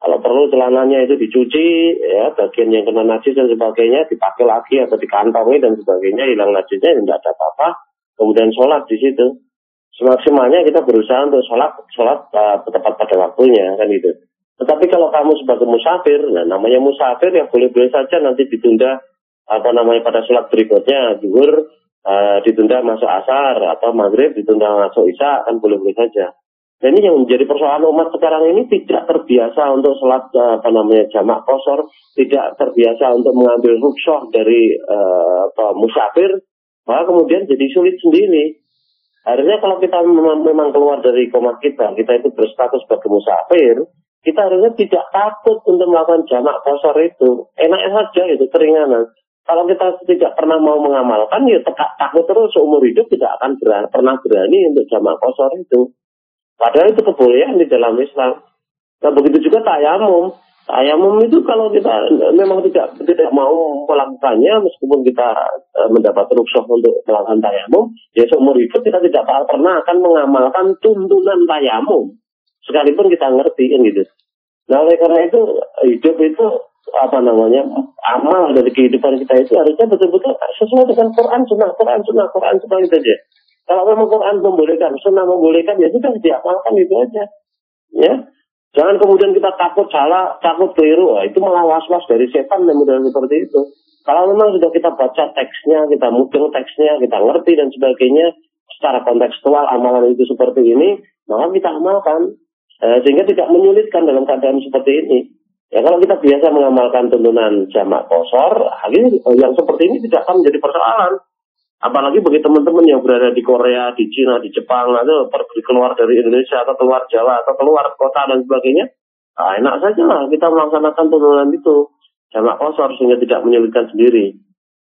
kalau perlu celananya itu dicuci, ya bagian yang kena najis dan sebagainya dipakai lagi atau dikantongi dan sebagainya hilang najisnya tidak ada apa-apa. Kemudian sholat di situ. Semaksimalnya kita berusaha untuk sholat sholat uh, tepat pada waktunya kan itu. Tetapi kalau kamu sebagai musafir, nah namanya musafir yang boleh-boleh saja nanti ditunda apa namanya pada sholat berikutnya zuhur uh, ditunda masuk asar atau maghrib ditunda masuk isya kan boleh-boleh saja. Dan ini yang menjadi persoalan umat sekarang ini tidak terbiasa untuk sholat apa namanya jamak kosor, tidak terbiasa untuk mengambil rukshoh dari apa, musafir, maka kemudian jadi sulit sendiri. Harusnya kalau kita memang keluar dari koma kita, kita itu berstatus sebagai musafir, kita harusnya tidak takut untuk melakukan jamak kosor itu. Enak saja itu keringanan. Kalau kita tidak pernah mau mengamalkan, ya takut terus seumur hidup tidak akan berani, pernah berani untuk jamak kosor itu. Padahal itu kebolehan di dalam Islam. Nah begitu juga tayamum. Tayamum itu kalau kita memang tidak tidak mau melakukannya, meskipun kita e, mendapat rukshoh untuk melakukan tayamum, ya seumur hidup kita tidak pernah akan mengamalkan tuntunan tayamum. Sekalipun kita ngerti gitu. Nah oleh karena itu hidup itu apa namanya amal dari kehidupan kita itu harusnya betul-betul sesuai dengan Quran, Sunnah, Quran, Sunnah, Quran, Sunnah itu aja. Kalau memang Quran membolehkan, sunnah membolehkan, ya sudah diamalkan itu aja. Ya, Jangan kemudian kita takut salah, takut keliru. Wah, itu malah was-was dari setan dan model seperti itu. Kalau memang sudah kita baca teksnya, kita mudeng teksnya, kita ngerti dan sebagainya, secara kontekstual amalan itu seperti ini, maka kita amalkan. Eh, sehingga tidak menyulitkan dalam keadaan seperti ini. Ya kalau kita biasa mengamalkan tuntunan jamak kosor, ini yang seperti ini tidak akan menjadi persoalan. Apalagi bagi teman-teman yang berada di Korea, di Cina, di Jepang, atau pergi keluar dari Indonesia, atau keluar Jawa, atau keluar kota dan sebagainya. Nah, enak saja lah kita melaksanakan turunan itu. Jamak kosor sehingga tidak menyulitkan sendiri.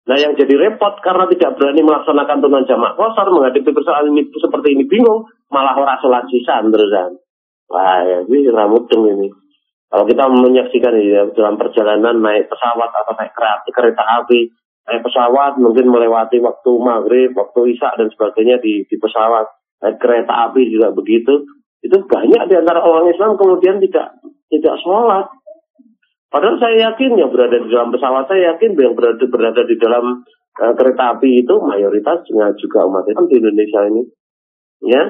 Nah yang jadi repot karena tidak berani melaksanakan turunan jamak kosor, menghadapi persoalan ini seperti ini bingung, malah orang sholat sisa terusan. Wah ya, ini ramudeng ini. Kalau kita menyaksikan ya, dalam perjalanan naik pesawat atau naik kereta api, naik pesawat mungkin melewati waktu maghrib, waktu isya dan sebagainya di, di pesawat. Naik kereta api juga begitu. Itu banyak di antara orang Islam kemudian tidak tidak sholat. Padahal saya yakin yang berada di dalam pesawat, saya yakin yang berada, berada di dalam uh, kereta api itu mayoritas juga umat Islam di Indonesia ini. Ya,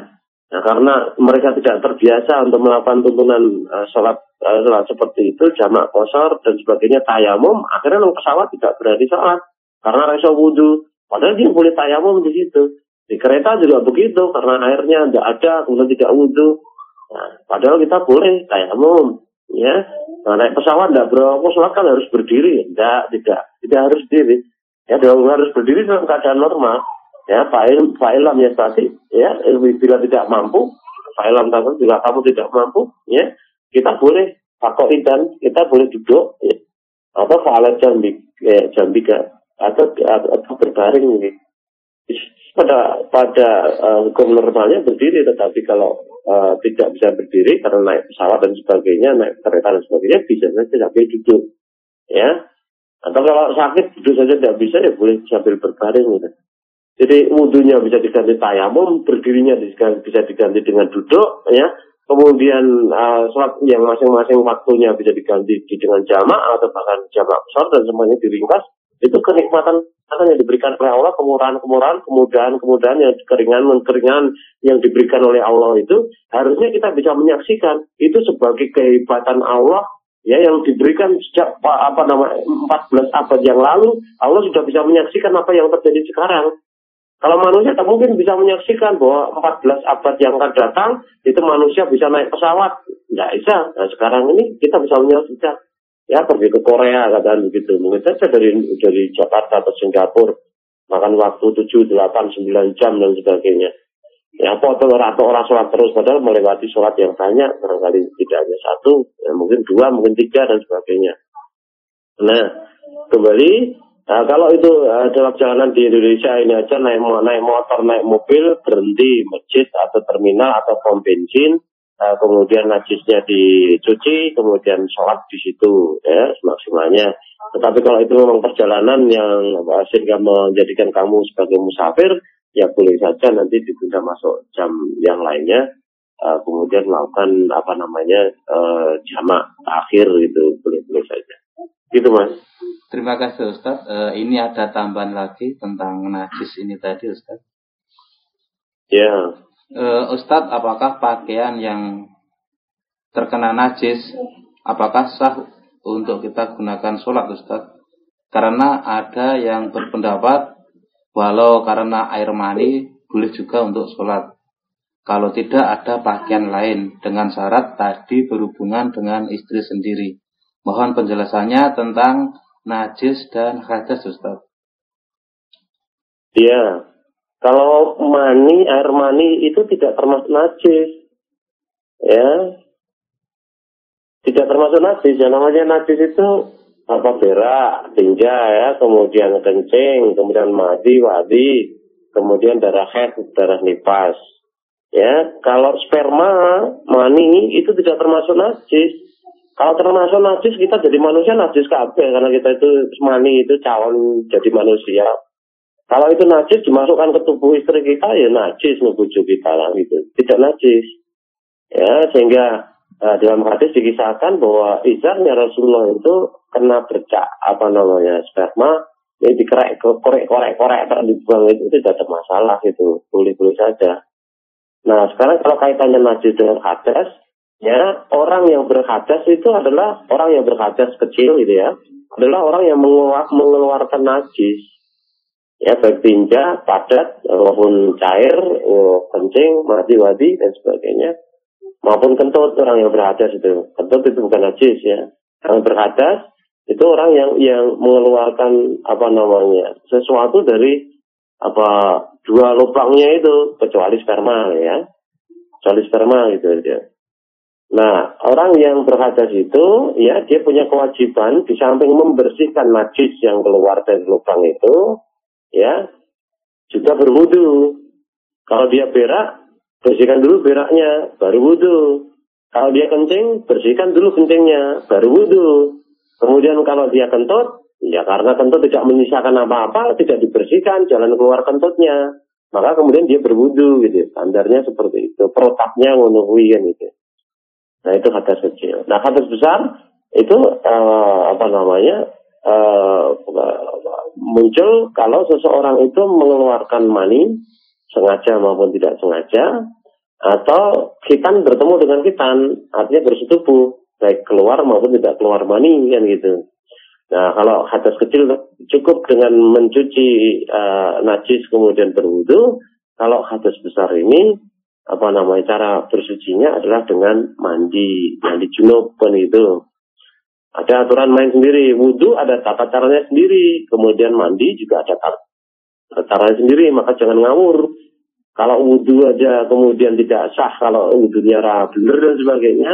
nah, karena mereka tidak terbiasa untuk melakukan tuntunan uh, sholat, uh, sholat seperti itu, jamak kosor dan sebagainya, tayamum, akhirnya orang pesawat tidak berani sholat karena reso wudhu. Padahal dia boleh tayamum di situ. Di kereta juga begitu, karena airnya tidak ada, kemudian tidak wudhu. Nah, padahal kita boleh tayamum, ya. Nah, naik pesawat tidak berapa sholat kan harus berdiri, tidak, tidak, tidak harus berdiri. Ya, harus berdiri dalam keadaan normal. Ya, fa'il, fa'ilam ya tadi, ya, bila tidak mampu, fa'ilam takut juga kamu tidak mampu, ya, kita boleh dan kita boleh duduk, ya, atau fa'alat jambi, jambika, atau, atau, berbaring, gitu pada pada uh, hukum normalnya berdiri, tetapi kalau uh, tidak bisa berdiri karena naik pesawat dan sebagainya, naik kereta dan sebagainya, bisa saja sambil duduk, ya. Atau kalau sakit duduk saja tidak bisa, ya boleh sambil berbaring gitu. Jadi wudhunya bisa diganti tayamum, berdirinya bisa diganti dengan duduk, ya. Kemudian uh, sholat yang masing-masing waktunya bisa diganti dengan jamak atau bahkan jamak besar dan semuanya diringkas. Itu kenikmatan yang diberikan oleh Allah, kemurahan-kemurahan, kemudahan-kemudahan yang keringan-keringan yang diberikan oleh Allah itu harusnya kita bisa menyaksikan itu sebagai kehebatan Allah ya yang diberikan sejak apa nama 14 abad yang lalu Allah sudah bisa menyaksikan apa yang terjadi sekarang. Kalau manusia tak mungkin bisa menyaksikan bahwa 14 abad yang akan datang itu manusia bisa naik pesawat. Tidak bisa. Nah, sekarang ini kita bisa menyaksikan ya pergi ke Korea katakan begitu. Mungkin saja dari dari Jakarta atau Singapura makan waktu 7, 8, 9 jam dan sebagainya. Ya foto atau orang sholat terus padahal melewati sholat yang banyak barangkali tidak hanya satu ya, mungkin dua mungkin tiga dan sebagainya. Nah kembali nah, kalau itu uh, dalam perjalanan di Indonesia ini aja naik naik motor naik mobil berhenti masjid atau terminal atau pom bensin uh, kemudian najisnya dicuci, kemudian sholat di situ ya semaksimalnya. Tetapi kalau itu memang perjalanan yang sehingga menjadikan kamu sebagai musafir, ya boleh saja nanti ditunda masuk jam yang lainnya, uh, kemudian melakukan apa namanya uh, jamak akhir itu boleh-boleh saja. Gitu mas. Terima kasih Ustaz. Uh, ini ada tambahan lagi tentang najis ini tadi Ustaz. Ya uh, Ustadz, apakah pakaian yang terkena najis, apakah sah untuk kita gunakan sholat Ustadz? Karena ada yang berpendapat walau karena air mani boleh juga untuk sholat. Kalau tidak ada pakaian lain dengan syarat tadi berhubungan dengan istri sendiri. Mohon penjelasannya tentang najis dan hadas Ustaz. Iya, kalau mani, air mani itu tidak termasuk najis. Ya. Tidak termasuk najis. Yang namanya najis itu apa berak, tinja ya, kemudian kencing, kemudian madi, wadi, kemudian darah head, darah nipas. Ya, kalau sperma, mani itu tidak termasuk najis. Kalau termasuk najis kita jadi manusia najis kabeh karena kita itu mani itu calon jadi manusia. Kalau itu najis dimasukkan ke tubuh istri kita ya najis ngebujuk kita lah gitu. Tidak najis. Ya, sehingga uh, dalam hadis dikisahkan bahwa izarnya Rasulullah itu kena bercak apa namanya sperma ini dikerek korek korek korek tak dibuang itu tidak ada masalah gitu boleh boleh saja. Nah sekarang kalau kaitannya najis dengan hadas ya orang yang berhadas itu adalah orang yang berhadas kecil gitu ya adalah orang yang mengeluarkan najis ya baik tinja, padat, maupun cair, oh, kencing, mati wadi dan sebagainya, maupun kentut orang yang berhadas itu. Kentut itu bukan najis ya. Yang berhadas itu orang yang yang mengeluarkan apa namanya sesuatu dari apa dua lubangnya itu kecuali sperma ya, kecuali sperma gitu ya. Nah, orang yang berhadas itu, ya, dia punya kewajiban di samping membersihkan najis yang keluar dari lubang itu, ya juga berwudu. Kalau dia berak, bersihkan dulu beraknya, baru wudu. Kalau dia kencing, bersihkan dulu kencingnya, baru wudu. Kemudian kalau dia kentut, ya karena kentut tidak menyisakan apa-apa, tidak dibersihkan, jalan keluar kentutnya. Maka kemudian dia berwudu gitu. Standarnya seperti itu. Protapnya ngono kan gitu. Nah itu hadas kecil. Nah hadas besar itu uh, apa namanya uh, muncul kalau seseorang itu mengeluarkan mani sengaja maupun tidak sengaja atau hitam bertemu dengan hitam artinya bersetubuh baik keluar maupun tidak keluar mani kan gitu Nah, kalau hadas kecil cukup dengan mencuci uh, najis kemudian berwudu. Kalau hadas besar ini apa namanya cara bersucinya adalah dengan mandi, mandi junub pun itu. Ada aturan main sendiri, wudhu ada tata caranya sendiri, kemudian mandi juga ada tata caranya sendiri, maka jangan ngawur. Kalau wudhu aja kemudian tidak sah, kalau wudhunya benar dan sebagainya,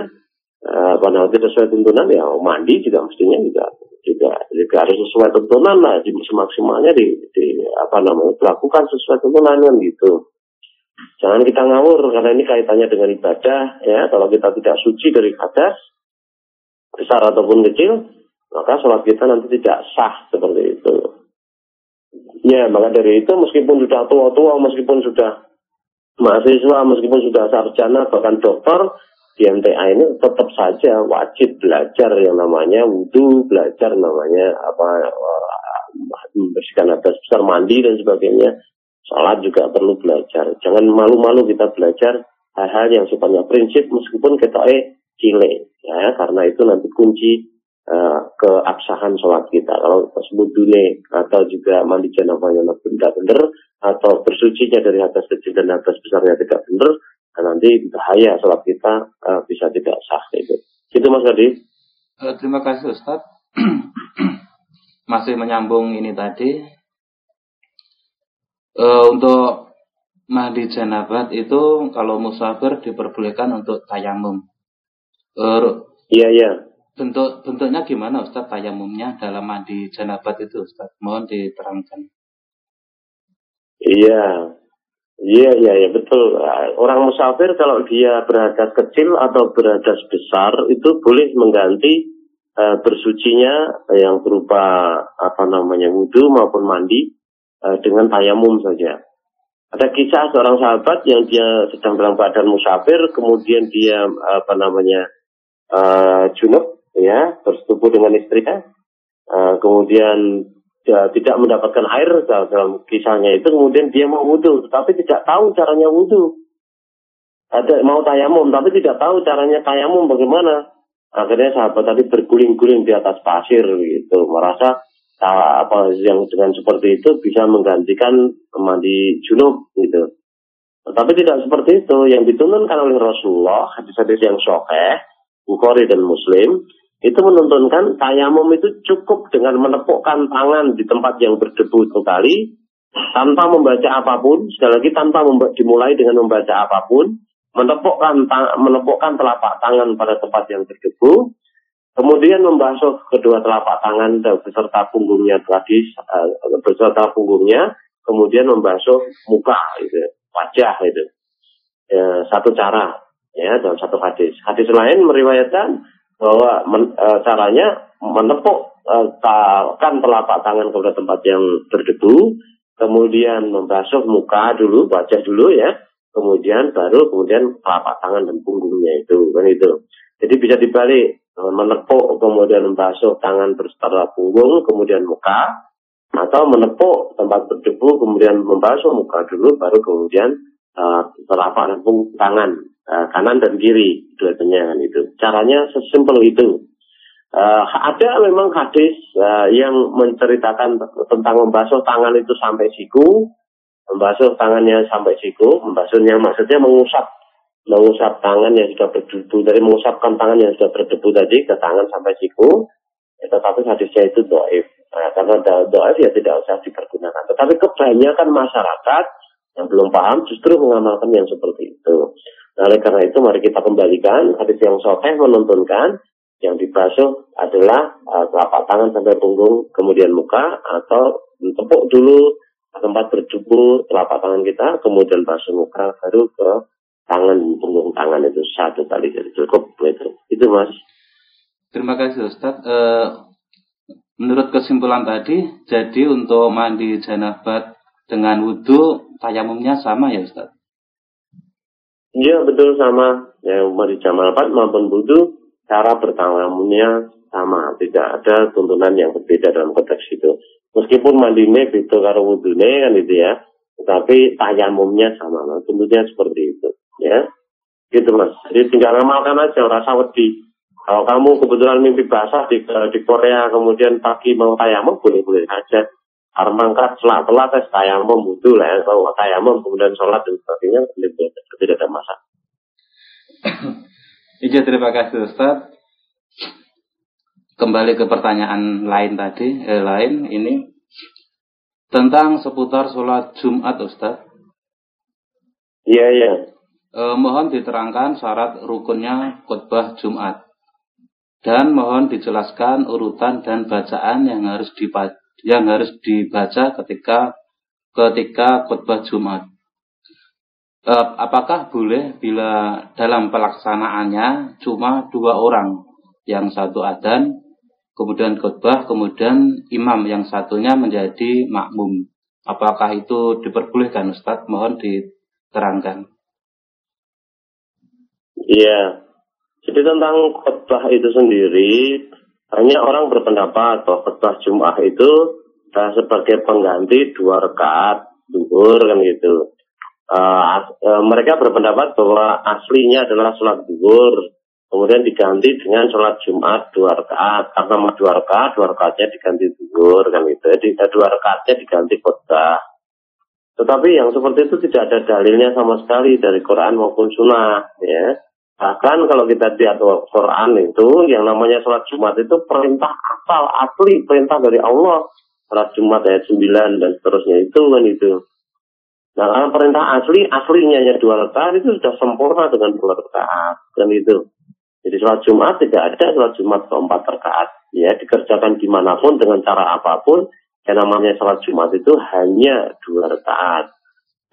eh, namanya tidak sesuai tuntunan ya mandi juga mestinya juga juga juga harus sesuai tuntunan lah. Semaksimalnya di, di apa namanya lakukan sesuai tuntunan kan gitu. Jangan kita ngawur karena ini kaitannya dengan ibadah ya. Kalau kita tidak suci dari hadas besar ataupun kecil maka sholat kita nanti tidak sah seperti itu ya maka dari itu meskipun sudah tua-tua meskipun sudah mahasiswa meskipun sudah sarjana bahkan dokter di MTA ini tetap saja wajib belajar yang namanya wudhu, belajar namanya apa membersihkan atas besar mandi dan sebagainya. Salat juga perlu belajar. Jangan malu-malu kita belajar hal-hal yang sifatnya prinsip meskipun kita eh cile ya karena itu nanti kunci uh, keabsahan sholat kita. Kalau tersebut dule atau juga mandi janabahnya tidak benar atau bersucinya dari atas kecil dan atas besarnya tidak benar, dan nanti bahaya sholat kita uh, bisa tidak sah itu. Itu Mas Adi. Terima kasih Ustaz. Masih menyambung ini tadi. Uh, untuk mandi janabat itu kalau musafir diperbolehkan untuk tayamum. Uh, iya iya. Bentuk bentuknya gimana Ustaz tayamumnya dalam mandi janabat itu Ustaz? Mohon diterangkan. Iya, Iya, iya, iya, betul. Orang musafir kalau dia berhadas kecil atau berhadas besar itu boleh mengganti uh, bersucinya yang berupa apa namanya wudhu maupun mandi uh, dengan tayamum saja. Ada kisah seorang sahabat yang dia sedang dalam keadaan musafir, kemudian dia apa namanya uh, junub, ya bersetubuh dengan istrinya, uh, kemudian ya, tidak mendapatkan air dalam kisahnya itu kemudian dia mau wudhu tapi tidak tahu caranya wudhu ada mau tayamum tapi tidak tahu caranya tayamum bagaimana. Akhirnya sahabat tadi berguling-guling di atas pasir gitu. Merasa apa yang dengan seperti itu bisa menggantikan mandi junub gitu. Tapi tidak seperti itu. Yang dituntunkan oleh Rasulullah hadis-hadis yang sahih Bukhari dan Muslim itu menuntunkan tayamum itu cukup dengan menepukkan tangan di tempat yang berdebu sekali tanpa membaca apa pun, sekali lagi tanpa dimulai dengan membaca apa pun, menepukkan menepukkan telapak tangan pada tempat yang berdebu, kemudian membasuh kedua telapak tangan beserta punggungnya tadi uh, beserta punggungnya, kemudian membasuh muka itu, wajah itu. Ya, satu cara ya dalam satu hadis. Hadis lain meriwayatkan bahwa men, e, caranya menepuk e, kan telapak tangan kepada tempat yang berdebu, kemudian membasuh muka dulu, wajah dulu ya, kemudian baru kemudian telapak tangan dan punggungnya itu kan itu. Jadi bisa dibalik e, menepuk kemudian membasuh tangan berserta punggung kemudian muka atau menepuk tempat berdebu kemudian membasuh muka dulu baru kemudian uh, telapak dan punggung tangan uh, kanan dan kiri dua-duanya kan itu. Caranya sesimpel itu. Uh, ada memang hadis uh, yang menceritakan tentang membasuh tangan itu sampai siku, membasuh tangannya sampai siku, membasuhnya maksudnya mengusap mengusap tangan yang sudah berdebu dari mengusapkan tangan yang sudah berdebu tadi ke tangan sampai siku ya, tetapi hadisnya itu doif nah, karena doif ya tidak usah dipergunakan tetapi kebanyakan masyarakat yang belum paham justru mengamalkan yang seperti itu Nah, oleh karena itu mari kita kembalikan hadis yang sahih menuntunkan yang dibasuh adalah uh, telapak tangan sampai punggung, kemudian muka atau tepuk dulu tempat berdebu telapak tangan kita, kemudian basuh muka, baru ke tangan punggung tangan itu satu kali jadi cukup itu. Itu mas. Terima kasih Ustaz. E, menurut kesimpulan tadi, jadi untuk mandi janabat dengan wudhu tayamumnya sama ya Ustaz? Iya betul sama. Ya mari jamal maupun budu cara bertayamumnya sama, tidak ada tuntunan yang berbeda dalam konteks itu. Meskipun mandine beda karo wudune kan itu ya, tetapi tayamumnya sama, nah, tentunya seperti itu, ya. Gitu mas. Jadi tinggal ngamalkan aja, rasa wedi. Kalau kamu kebetulan mimpi basah di, di Korea, kemudian pagi mau tayamum, boleh-boleh saja. Armangkat selak telat tes tayamum butuh lah ya. Kalau tayamum kemudian sholat dan sebagainya, tidak ada masalah. Iya terima kasih Ustaz kembali ke pertanyaan lain tadi, eh, lain ini tentang seputar sholat Jumat, Ustaz. Iya, iya. Eh, mohon diterangkan syarat rukunnya khutbah Jumat. Dan mohon dijelaskan urutan dan bacaan yang harus dibaca, yang harus dibaca ketika ketika khutbah Jumat. Eh, apakah boleh bila dalam pelaksanaannya cuma dua orang, yang satu adan kemudian khutbah, kemudian imam yang satunya menjadi makmum. Apakah itu diperbolehkan Ustaz? Mohon diterangkan. Iya. Jadi tentang khutbah itu sendiri, hanya orang berpendapat bahwa khutbah Jum'ah itu sebagai pengganti dua rakaat duhur kan gitu. Uh, uh, mereka berpendapat bahwa aslinya adalah sholat duhur kemudian diganti dengan sholat Jumat dua rakaat. Karena dua rakaat? Dua rakaatnya diganti zuhur kan gitu. Jadi eh, dua rakaatnya diganti khotbah tetapi yang seperti itu tidak ada dalilnya sama sekali dari Quran maupun Sunnah ya bahkan kalau kita lihat Quran itu yang namanya sholat Jumat itu perintah asal asli perintah dari Allah sholat Jumat ayat 9 dan seterusnya itu kan itu Nah, kalau perintah asli, aslinya ya dua rakaat itu sudah sempurna dengan dua rakaat kan itu. Jadi sholat Jumat tidak ada sholat Jumat keempat rakaat. Ya, dikerjakan di mana pun dengan cara apa pun. Yang namanya sholat Jumat itu hanya dua rakaat.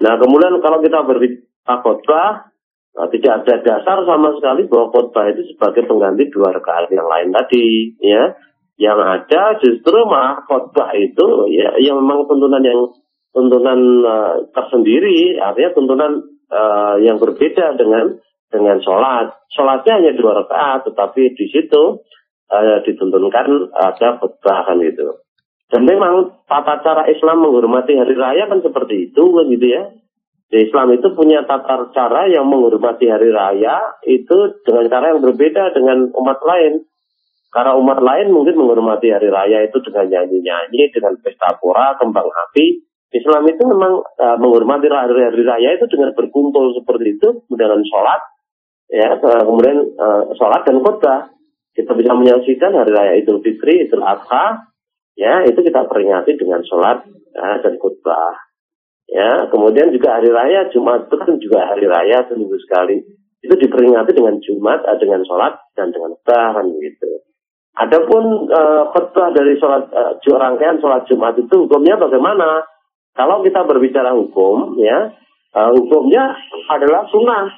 Nah, kemudian kalau kita berbicara khotbah, nah, tidak ada dasar sama sekali bahwa khotbah itu sebagai pengganti dua rakaat yang lain tadi. Ya, yang ada justru mah khotbah itu ya yang memang tuntunan yang tuntunan uh, tersendiri, artinya tuntunan uh, yang berbeda dengan dengan sholat. Sholatnya hanya dua rakaat, tetapi di situ uh, dituntunkan ada khutbah kan itu. Dan memang tata cara Islam menghormati hari raya kan seperti itu kan gitu ya. Islam itu punya tata cara yang menghormati hari raya itu dengan cara yang berbeda dengan umat lain. Karena umat lain mungkin menghormati hari raya itu dengan nyanyi-nyanyi, dengan pesta pora, kembang api. Islam itu memang uh, menghormati hari-hari raya itu dengan berkumpul seperti itu, dengan sholat, ya kemudian uh, sholat dan khutbah kita bisa menyaksikan hari raya Idul Fitri, Idul Adha, ya itu kita peringati dengan sholat ya, dan khutbah. Ya, kemudian juga hari raya Jumat itu kan juga hari raya seminggu sekali. Itu diperingati dengan Jumat, eh, dengan sholat dan dengan khutbah kan gitu. Adapun uh, dari sholat uh, rangkaian sholat Jumat itu hukumnya bagaimana? Kalau kita berbicara hukum, ya uh, hukumnya adalah sunnah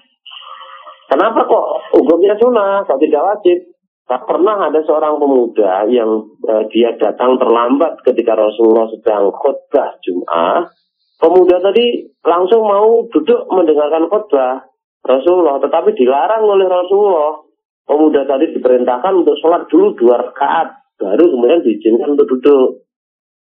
Kenapa kok hukumnya sunnah, kok tidak wajib? Tak pernah ada seorang pemuda yang uh, dia datang terlambat ketika Rasulullah sedang khutbah Jum'ah. Pemuda tadi langsung mau duduk mendengarkan khutbah Rasulullah, tetapi dilarang oleh Rasulullah. Pemuda tadi diperintahkan untuk sholat dulu dua rakaat, baru kemudian diizinkan untuk duduk.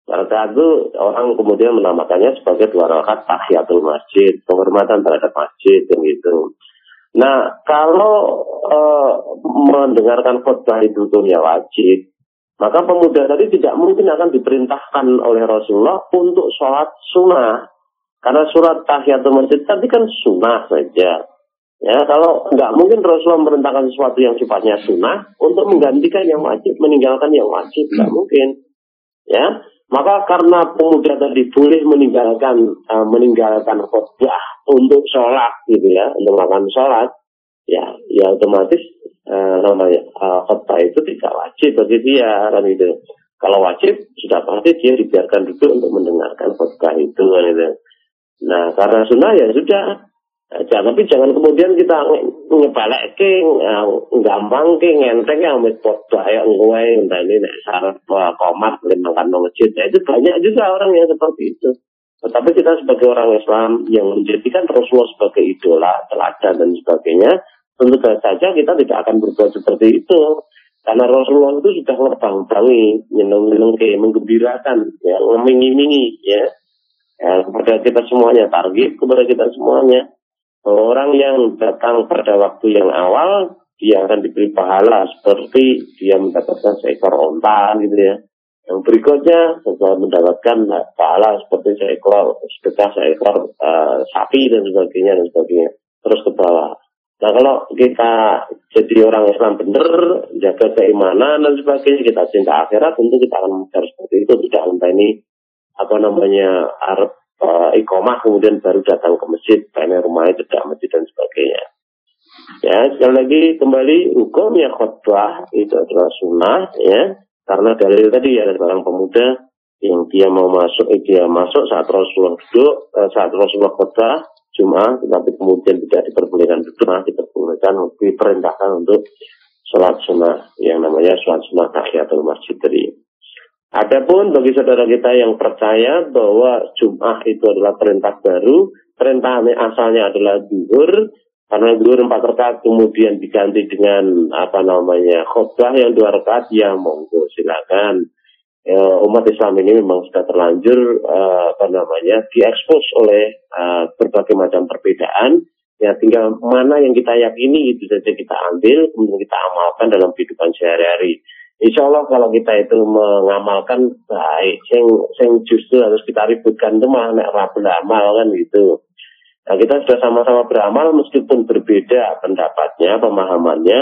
Rakaat itu orang kemudian menamakannya sebagai dua rakaat tahiyatul masjid, penghormatan terhadap masjid, dan gitu. Nah, kalau uh, mendengarkan khutbah itu dunia wajib, maka pemuda tadi tidak mungkin akan diperintahkan oleh Rasulullah untuk sholat sunnah. Karena surat tahiyatul masjid tadi kan sunnah saja. Ya, kalau nggak mungkin Rasulullah memerintahkan sesuatu yang sifatnya sunnah untuk menggantikan yang wajib, meninggalkan yang wajib, nggak mungkin. Ya, maka karena pemuda tadi boleh meninggalkan uh, meninggalkan khutbah untuk sholat gitu ya, untuk melakukan sholat, ya, ya otomatis uh, namanya uh, khutbah itu tidak wajib bagi dia kan itu. Kalau wajib sudah pasti dia dibiarkan duduk untuk mendengarkan khutbah itu kan itu. Nah karena sunnah ya sudah. Aja, tapi jangan kemudian kita ngebalik ke gampang ke ngenteng yang khutbah yang gue entah ini nek syarat komat makan masjid. Ya, itu banyak juga orang yang seperti itu. Tetapi kita sebagai orang Islam yang menjadikan Rasulullah sebagai idola, teladan dan sebagainya, tentu saja kita tidak akan berbuat seperti itu. Karena Rasulullah itu sudah ngebang-bangi, nyeneng-nyeneng menggembirakan, ya, ngeming-imingi, ya, ya, kepada kita semuanya, target kepada kita semuanya. Orang yang datang pada waktu yang awal, dia akan diberi pahala seperti dia mendapatkan seekor onta gitu ya. Yang berikutnya setelah mendapatkan pahala seperti seekor sepeda seekor uh, sapi dan sebagainya dan sebagainya terus ke bawah. Nah kalau kita jadi orang Islam benar, jaga keimanan dan sebagainya, kita cinta akhirat, tentu kita akan mengejar seperti itu. Tidak sampai ini apa namanya Arab uh, ikomah kemudian baru datang ke masjid, karena rumahnya tidak masjid dan sebagainya. Ya sekali lagi kembali hukumnya khutbah itu adalah sunnah ya karena dalil tadi ada seorang pemuda yang dia mau masuk, eh, dia masuk saat Rasulullah duduk, eh, saat Rasulullah khutbah, Jumat, tetapi kemudian tidak diperbolehkan duduk, nah diperbolehkan, diperintahkan untuk sholat sunnah yang namanya sholat sunnah tahiyatul masjid tadi. Adapun bagi saudara kita yang percaya bahwa Jum'ah itu adalah perintah baru, perintahnya asalnya adalah duhur, karena duhur empat rakaat kemudian diganti dengan apa namanya khutbah yang dua rakaat, ya monggo silakan ya, umat Islam ini memang sudah terlanjur uh, apa namanya diekspos oleh uh, berbagai macam perbedaan. Ya tinggal mana yang kita yakini itu saja kita ambil kemudian kita amalkan dalam kehidupan sehari-hari. Insya Allah kalau kita itu mengamalkan baik sing sing justru harus kita ributkan itu mah nek amal kan gitu. Nah, kita sudah sama-sama beramal meskipun berbeda pendapatnya, pemahamannya,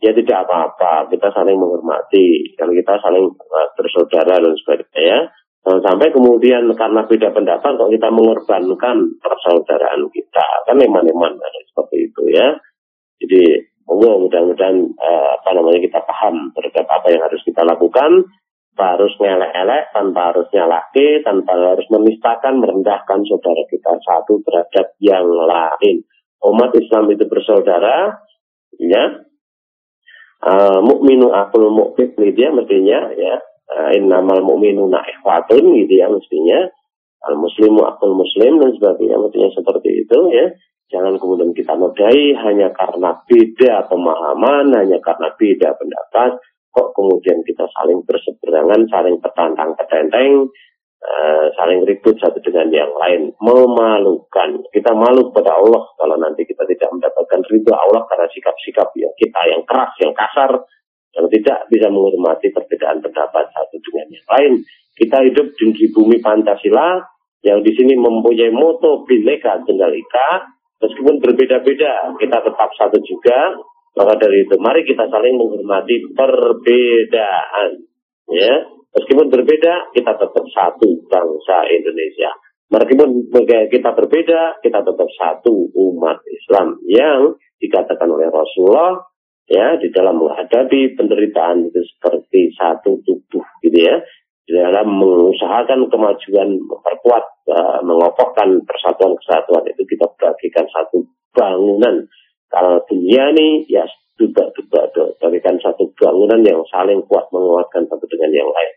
ya tidak apa-apa. Kita saling menghormati. Kalau kita saling uh, bersaudara dan sebagainya ya Jangan sampai kemudian karena beda pendapat kok kita mengorbankan persaudaraan kita. Kan eman-eman seperti itu ya. Jadi mudah-mudahan uh, apa namanya kita paham terhadap apa yang harus kita lakukan. Tanpa harus ngelek-elek, tanpa harus nyalaki, tanpa harus menistakan, merendahkan saudara kita satu terhadap yang lain. Umat Islam itu bersaudara, ya, uh, mukminu akul mukmin gitu ya mestinya ya. Uh, innamal mukminuna ikhwatun gitu ya mestinya. Al muslimu akul muslim dan sebagainya mestinya seperti itu ya. Jangan kemudian kita nodai hanya karena beda pemahaman hanya karena beda pendapat. Kok kemudian kita saling berseberangan saling petantang petenteng Uh, saling ribut satu dengan yang lain. Memalukan. Kita malu kepada Allah kalau nanti kita tidak mendapatkan ridho Allah karena sikap-sikap yang kita yang keras yang kasar yang tidak bisa menghormati perbedaan pendapat satu dengan yang lain. Kita hidup di bumi Pancasila yang di sini mempunyai moto bineka tunggal ika. Meskipun berbeda-beda kita tetap satu juga. Maka dari itu mari kita saling menghormati perbedaan ya Meskipun berbeda, kita tetap satu bangsa Indonesia. Meskipun kita berbeda, kita tetap satu umat Islam yang dikatakan oleh Rasulullah ya di dalam menghadapi penderitaan itu seperti satu tubuh gitu ya di dalam mengusahakan kemajuan memperkuat uh, mengokohkan persatuan kesatuan itu kita bagikan satu bangunan kalau dunia ini ya juga bagikan satu bangunan yang saling kuat menguatkan satu dengan yang lain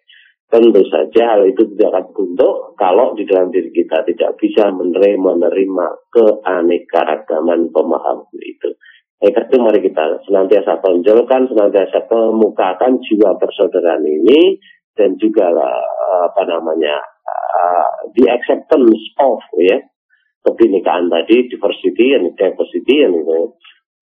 Tentu saja hal itu tidak akan untuk kalau di dalam diri kita tidak bisa menerima, menerima keanekaragaman pemahaman itu. Oleh itu mari kita senantiasa tonjolkan, senantiasa kemukakan jiwa persaudaraan ini dan juga apa namanya uh, the acceptance of ya kebinekaan tadi diversity and diversity and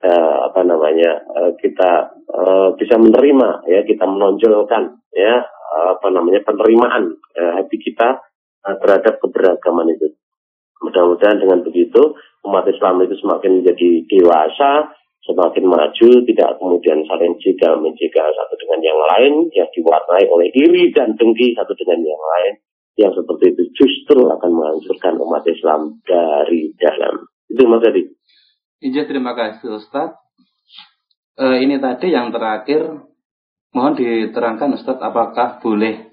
uh, apa namanya uh, kita uh, bisa menerima ya kita menonjolkan ya apa namanya penerimaan eh, hati kita eh, terhadap keberagaman itu. Mudah-mudahan dengan begitu umat Islam itu semakin menjadi dewasa, semakin maju, tidak kemudian saling jegal menjegal satu dengan yang lain, yang diwarnai oleh iri dan dengki satu dengan yang lain, yang seperti itu justru akan menghancurkan umat Islam dari dalam. Itu Mas. Iya, terima kasih Ustaz. Uh, ini tadi yang terakhir Mohon diterangkan Ustadz apakah boleh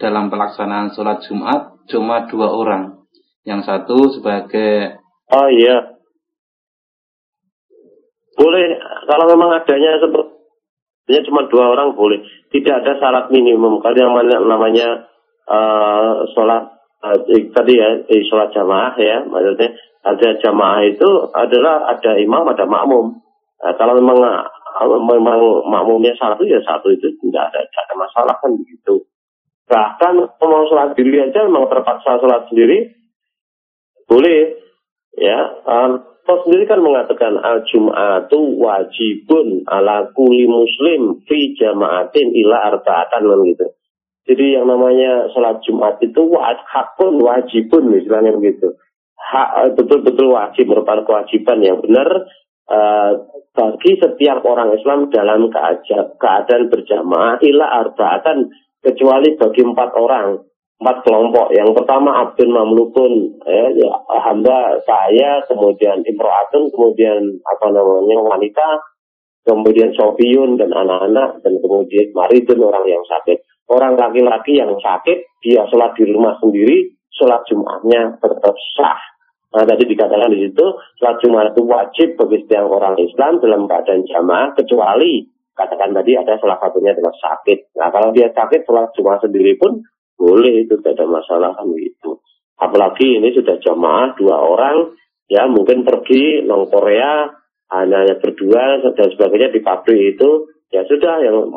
dalam pelaksanaan sholat Jumat cuma dua orang. Yang satu sebagai Oh iya. Boleh kalau memang adanya seperti cuma dua orang boleh. Tidak ada syarat minimum. Kalau yang mana, namanya uh, sholat uh, tadi ya sholat jamaah ya maksudnya ada jamaah itu adalah ada imam ada makmum. Nah, kalau memang memang makmumnya satu ya satu itu tidak ada, tidak ada masalah kan begitu. Bahkan mau sholat sendiri aja memang terpaksa sholat sendiri boleh ya. Um, sendiri kan mengatakan al jum'atu wajibun ala kuli muslim fi jamaatin ila arbaatan kan gitu. Jadi yang namanya sholat Jumat itu hakun wajibun istilahnya begitu. Hak betul-betul wajib merupakan kewajiban yang benar uh, bagi setiap orang Islam dalam keadaan berjamaah ila arbaatan kecuali bagi empat orang empat kelompok. Yang pertama Abdul Mamlukun, ya, ya, hamba saya, kemudian Imro'atun, kemudian apa namanya wanita, kemudian Sofiun dan anak-anak, dan kemudian Maridun orang yang sakit. Orang laki-laki yang sakit, dia sholat di rumah sendiri, sholat Jumatnya tetap sah. Nah, tadi dikatakan di situ, sholat Jumat itu wajib bagi setiap orang Islam dalam keadaan jamaah, kecuali katakan tadi ada salah satunya adalah sakit. Nah, kalau dia sakit, sholat Jumat sendiri pun boleh itu tidak ada masalah kan gitu. Apalagi ini sudah jamaah dua orang, ya mungkin pergi nong Korea hanya berdua dan sebagainya di pabrik itu ya sudah yang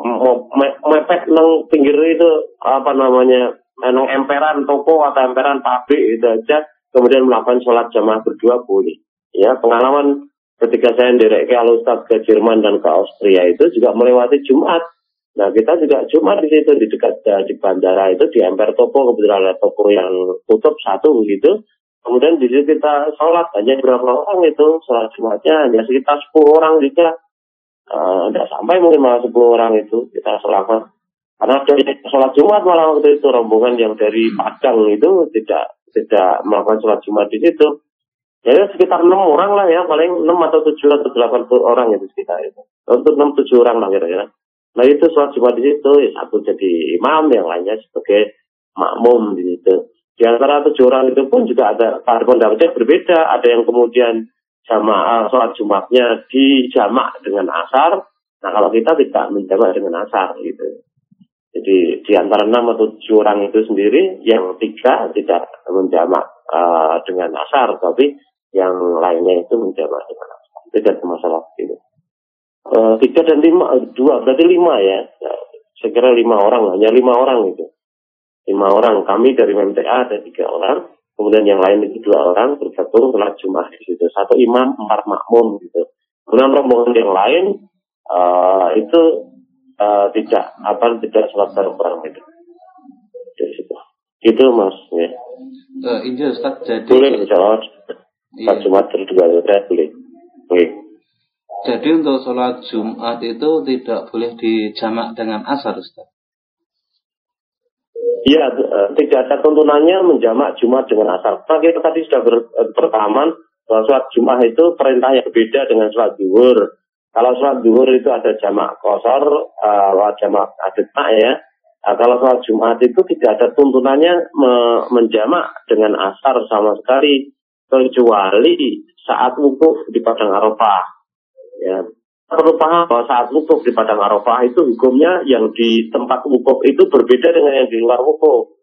mepet nong pinggir itu apa namanya emperan toko atau emperan pabrik itu aja kemudian melakukan sholat jamaah berdua boleh ya pengalaman ketika saya nderek ke Alustad ke Jerman dan ke Austria itu juga melewati Jumat Nah kita juga cuma di situ di dekat uh, di bandara itu di emper toko kebetulan ada toko yang tutup satu gitu. Kemudian di situ kita sholat hanya berapa orang itu sholat jumatnya hanya sekitar 10 orang juga. Uh, sampai mungkin malah 10 orang itu kita sholat. Karena dari sholat Jumat malah waktu itu rombongan yang dari Padang itu tidak tidak melakukan sholat Jumat di situ. Ya sekitar enam orang lah ya, paling enam atau tujuh atau delapan puluh orang itu sekitar itu. Untuk enam tujuh orang lah kira-kira. Nah itu sholat Jumat di situ, ya, satu jadi imam, yang lainnya sebagai makmum di situ. Di antara tujuh orang itu pun juga ada pendapatnya berbeda. Ada yang kemudian jamaah sholat Jumatnya dijamak dengan asar. Nah kalau kita tidak menjamak dengan asar gitu. Jadi di antara enam atau tujuh orang itu sendiri, yang tiga tidak menjamak uh, dengan asar, tapi yang lainnya itu menjamak dengan asar. Tidak masalah gitu. Eh, tiga dan lima, eh, dua berarti lima ya. ya. Saya kira lima orang, hanya lima orang itu. Lima orang, kami dari MTA ada tiga orang, kemudian yang lain itu dua orang bergabung sholat Jumat di situ. Satu imam, empat makmum gitu. Kemudian rombongan yang lain uh, itu uh, tidak apa tidak sholat bareng-bareng itu. Di situ. Itu mas ya. Uh, Injil Ustaz jadi boleh insya Allah. Iya. Jumat berdua ya boleh. Boleh. Jadi untuk sholat Jumat itu tidak boleh dijamak dengan asar, Ustaz? Iya, eh, tidak ada tuntunannya menjamak Jumat dengan asar. Nah, kita tadi sudah ber, eh, bahwa sholat Jumat itu perintah yang berbeda dengan sholat duhur. Kalau sholat duhur itu ada jamak kosor, uh, jamak adetna ya. Nah, kalau sholat Jumat itu tidak ada tuntunannya me menjamak dengan asar sama sekali. Kecuali saat wukuf di Padang Arafah. Ya, perlu paham bahwa saat wukuf di padang Arafah itu hukumnya yang di tempat wukuf itu berbeda dengan yang di luar wukuf.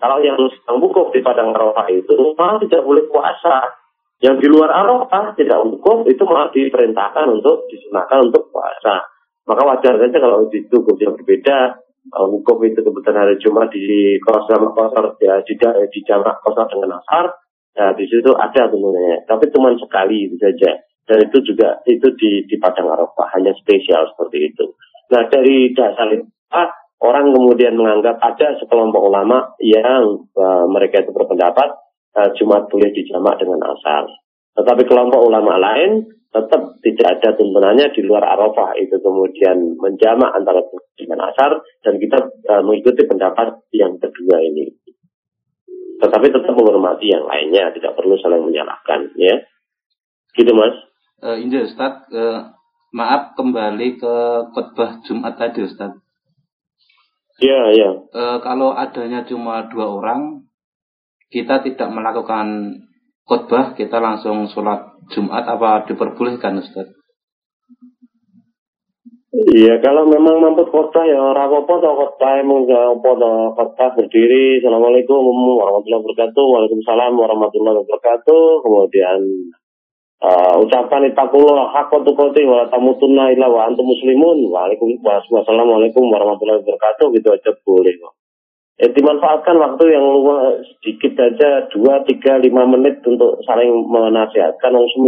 Kalau yang sedang wukuf di padang Arafah itu malah tidak boleh puasa. Yang di luar Arafah tidak wukuf itu malah diperintahkan untuk disunahkan untuk puasa. Maka wajar saja kalau di wukuf yang berbeda, kalau wukuf itu kebetulan hari Jumat di kosar kosar ya di, di jamak kosar dengan asar, ya di situ ada sebenarnya. Tapi cuma sekali itu saja dan itu juga itu di di Padang Arafah hanya spesial seperti itu. Nah dari dasar itu orang kemudian menganggap ada sekelompok ulama yang uh, mereka itu berpendapat uh, Jumat boleh dijamak dengan asar. Tetapi kelompok ulama lain tetap tidak ada tuntunannya di luar Arafah itu kemudian menjamak antara dengan asar dan kita uh, mengikuti pendapat yang kedua ini. Tetapi tetap menghormati yang lainnya, tidak perlu saling menyalahkan, ya. Gitu mas uh, ini Ustaz, uh, maaf kembali ke khutbah Jumat tadi Ustaz. Iya, iya. Uh, kalau adanya cuma dua orang, kita tidak melakukan khutbah, kita langsung sholat Jumat apa diperbolehkan Ustaz? Iya, kalau memang mampu khutbah ya orang apa atau khutbah emang apa khutbah berdiri. Assalamualaikum warahmatullahi wabarakatuh. Waalaikumsalam warahmatullahi wabarakatuh. Kemudian uh, ucapan itakullah hakku tukoti wa tamutunna illa wa antum muslimun. Waalaikumsalam warahmatullahi wabarakatuh gitu aja boleh kok. Ya, dimanfaatkan waktu yang sedikit aja dua tiga lima menit untuk saling menasihatkan langsung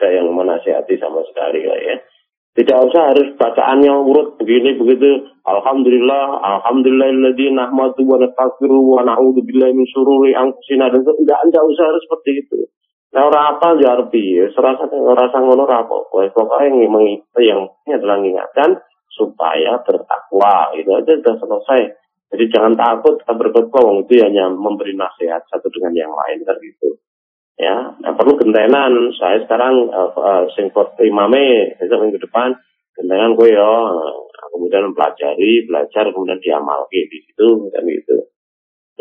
ada yang menasihati sama sekali lah ya. Tidak usah harus bacaannya urut begini begitu. Alhamdulillah, alhamdulillahilladzi nahmadu wa nastaghfiru wa na'udzu billahi min syururi anfusina dan enggak enggak usah harus seperti itu. Nah, orang apa ya arti, serasa ngerasa ngono apa-apa. Pokoke yang yang ini adalah mengingatkan supaya bertakwa. Itu aja sudah selesai. Jadi jangan takut kita berbuat itu hanya memberi nasihat satu dengan yang lain kan gitu. Ya, nah, perlu gentenan. Saya sekarang uh, uh, sing imame besok minggu depan gentenan gue ya. Kemudian mempelajari, belajar, kemudian diamalkan di situ kan gitu.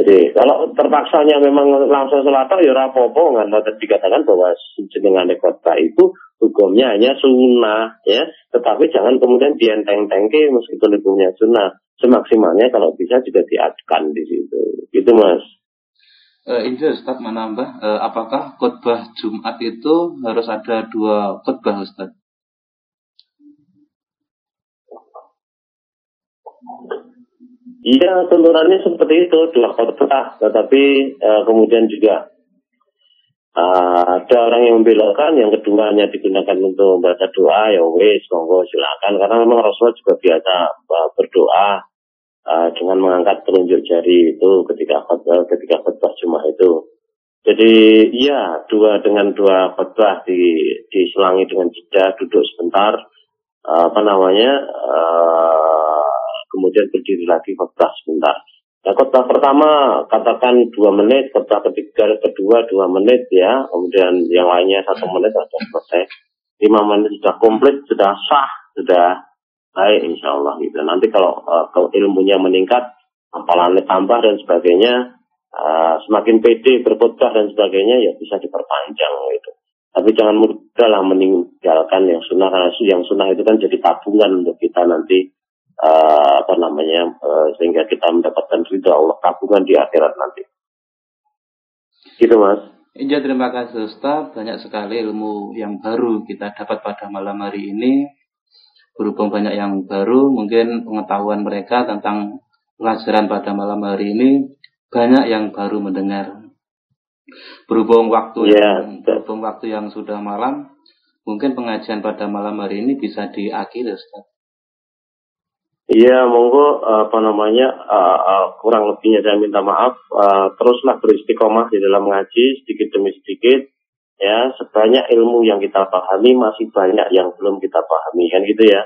Jadi kalau terpaksanya memang langsung sholat ya rapopo nggak tadi dikatakan bahwa jenengan kota itu hukumnya hanya sunnah ya, tetapi jangan kemudian dienteng-tengke meskipun hukumnya sunnah. Semaksimalnya kalau bisa juga diadukan di situ. Gitu mas. Uh, ini Ustaz menambah, uh, apakah khutbah Jumat itu harus ada dua khutbah Ustaz? Iya, tuntunannya seperti itu, dua khutbah, tetapi uh, kemudian juga uh, ada orang yang membelokkan, yang keduanya digunakan untuk membaca doa, ya wes, monggo silakan, karena memang Rasulullah juga biasa berdoa uh, dengan mengangkat telunjuk jari itu ketika khutbah, ketika khutbah Jumat itu. Jadi iya, dua dengan dua khutbah di, diselangi dengan jeda, duduk sebentar, uh, apa namanya, uh, kemudian berdiri lagi khutbah sebentar. Nah, khutbah pertama katakan dua menit, khutbah ketiga kedua dua menit ya, kemudian yang lainnya satu menit sudah selesai. Lima menit sudah komplit, sudah sah, sudah baik insya Allah gitu. Nanti kalau uh, ilmunya meningkat, hafalannya tambah dan sebagainya, uh, semakin pede berkhutbah dan sebagainya ya bisa diperpanjang gitu. Tapi jangan mudahlah meninggalkan yang sunnah karena yang sunnah itu kan jadi tabungan untuk kita nanti uh, apa namanya uh, sehingga kita mendapatkan ridha Allah tabungan di akhirat nanti. Gitu mas. Iya terima kasih Ustaz banyak sekali ilmu yang baru kita dapat pada malam hari ini berhubung banyak yang baru mungkin pengetahuan mereka tentang pelajaran pada malam hari ini banyak yang baru mendengar berhubung waktu yeah. yang berhubung waktu yang sudah malam mungkin pengajian pada malam hari ini bisa diakhiri Ustaz Iya, monggo apa namanya uh, uh, kurang lebihnya saya minta maaf. Uh, teruslah beristiqomah di dalam mengaji sedikit demi sedikit. Ya, sebanyak ilmu yang kita pahami masih banyak yang belum kita pahami kan gitu ya.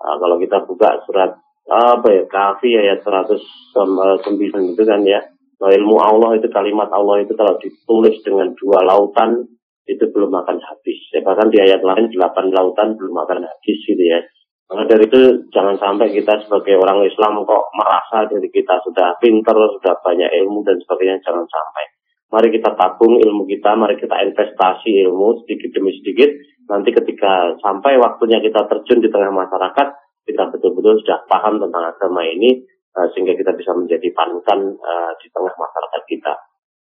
Uh, kalau kita buka surat apa ya kafi ayat 109 gitu kan ya. Nah, ilmu Allah itu kalimat Allah itu kalau ditulis dengan dua lautan itu belum akan habis. Ya, bahkan di ayat lain delapan lautan belum akan habis gitu ya. Maka dari itu jangan sampai kita sebagai orang Islam kok merasa diri kita sudah pinter, sudah banyak ilmu dan sebagainya. Jangan sampai. Mari kita tabung ilmu kita, mari kita investasi ilmu sedikit demi sedikit. Nanti ketika sampai waktunya kita terjun di tengah masyarakat, kita betul-betul sudah paham tentang agama ini, uh, sehingga kita bisa menjadi panutan uh, di tengah masyarakat kita.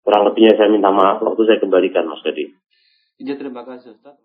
Kurang lebihnya saya minta maaf, waktu saya kembalikan Mas Dedi. Ya, terima kasih Ustaz.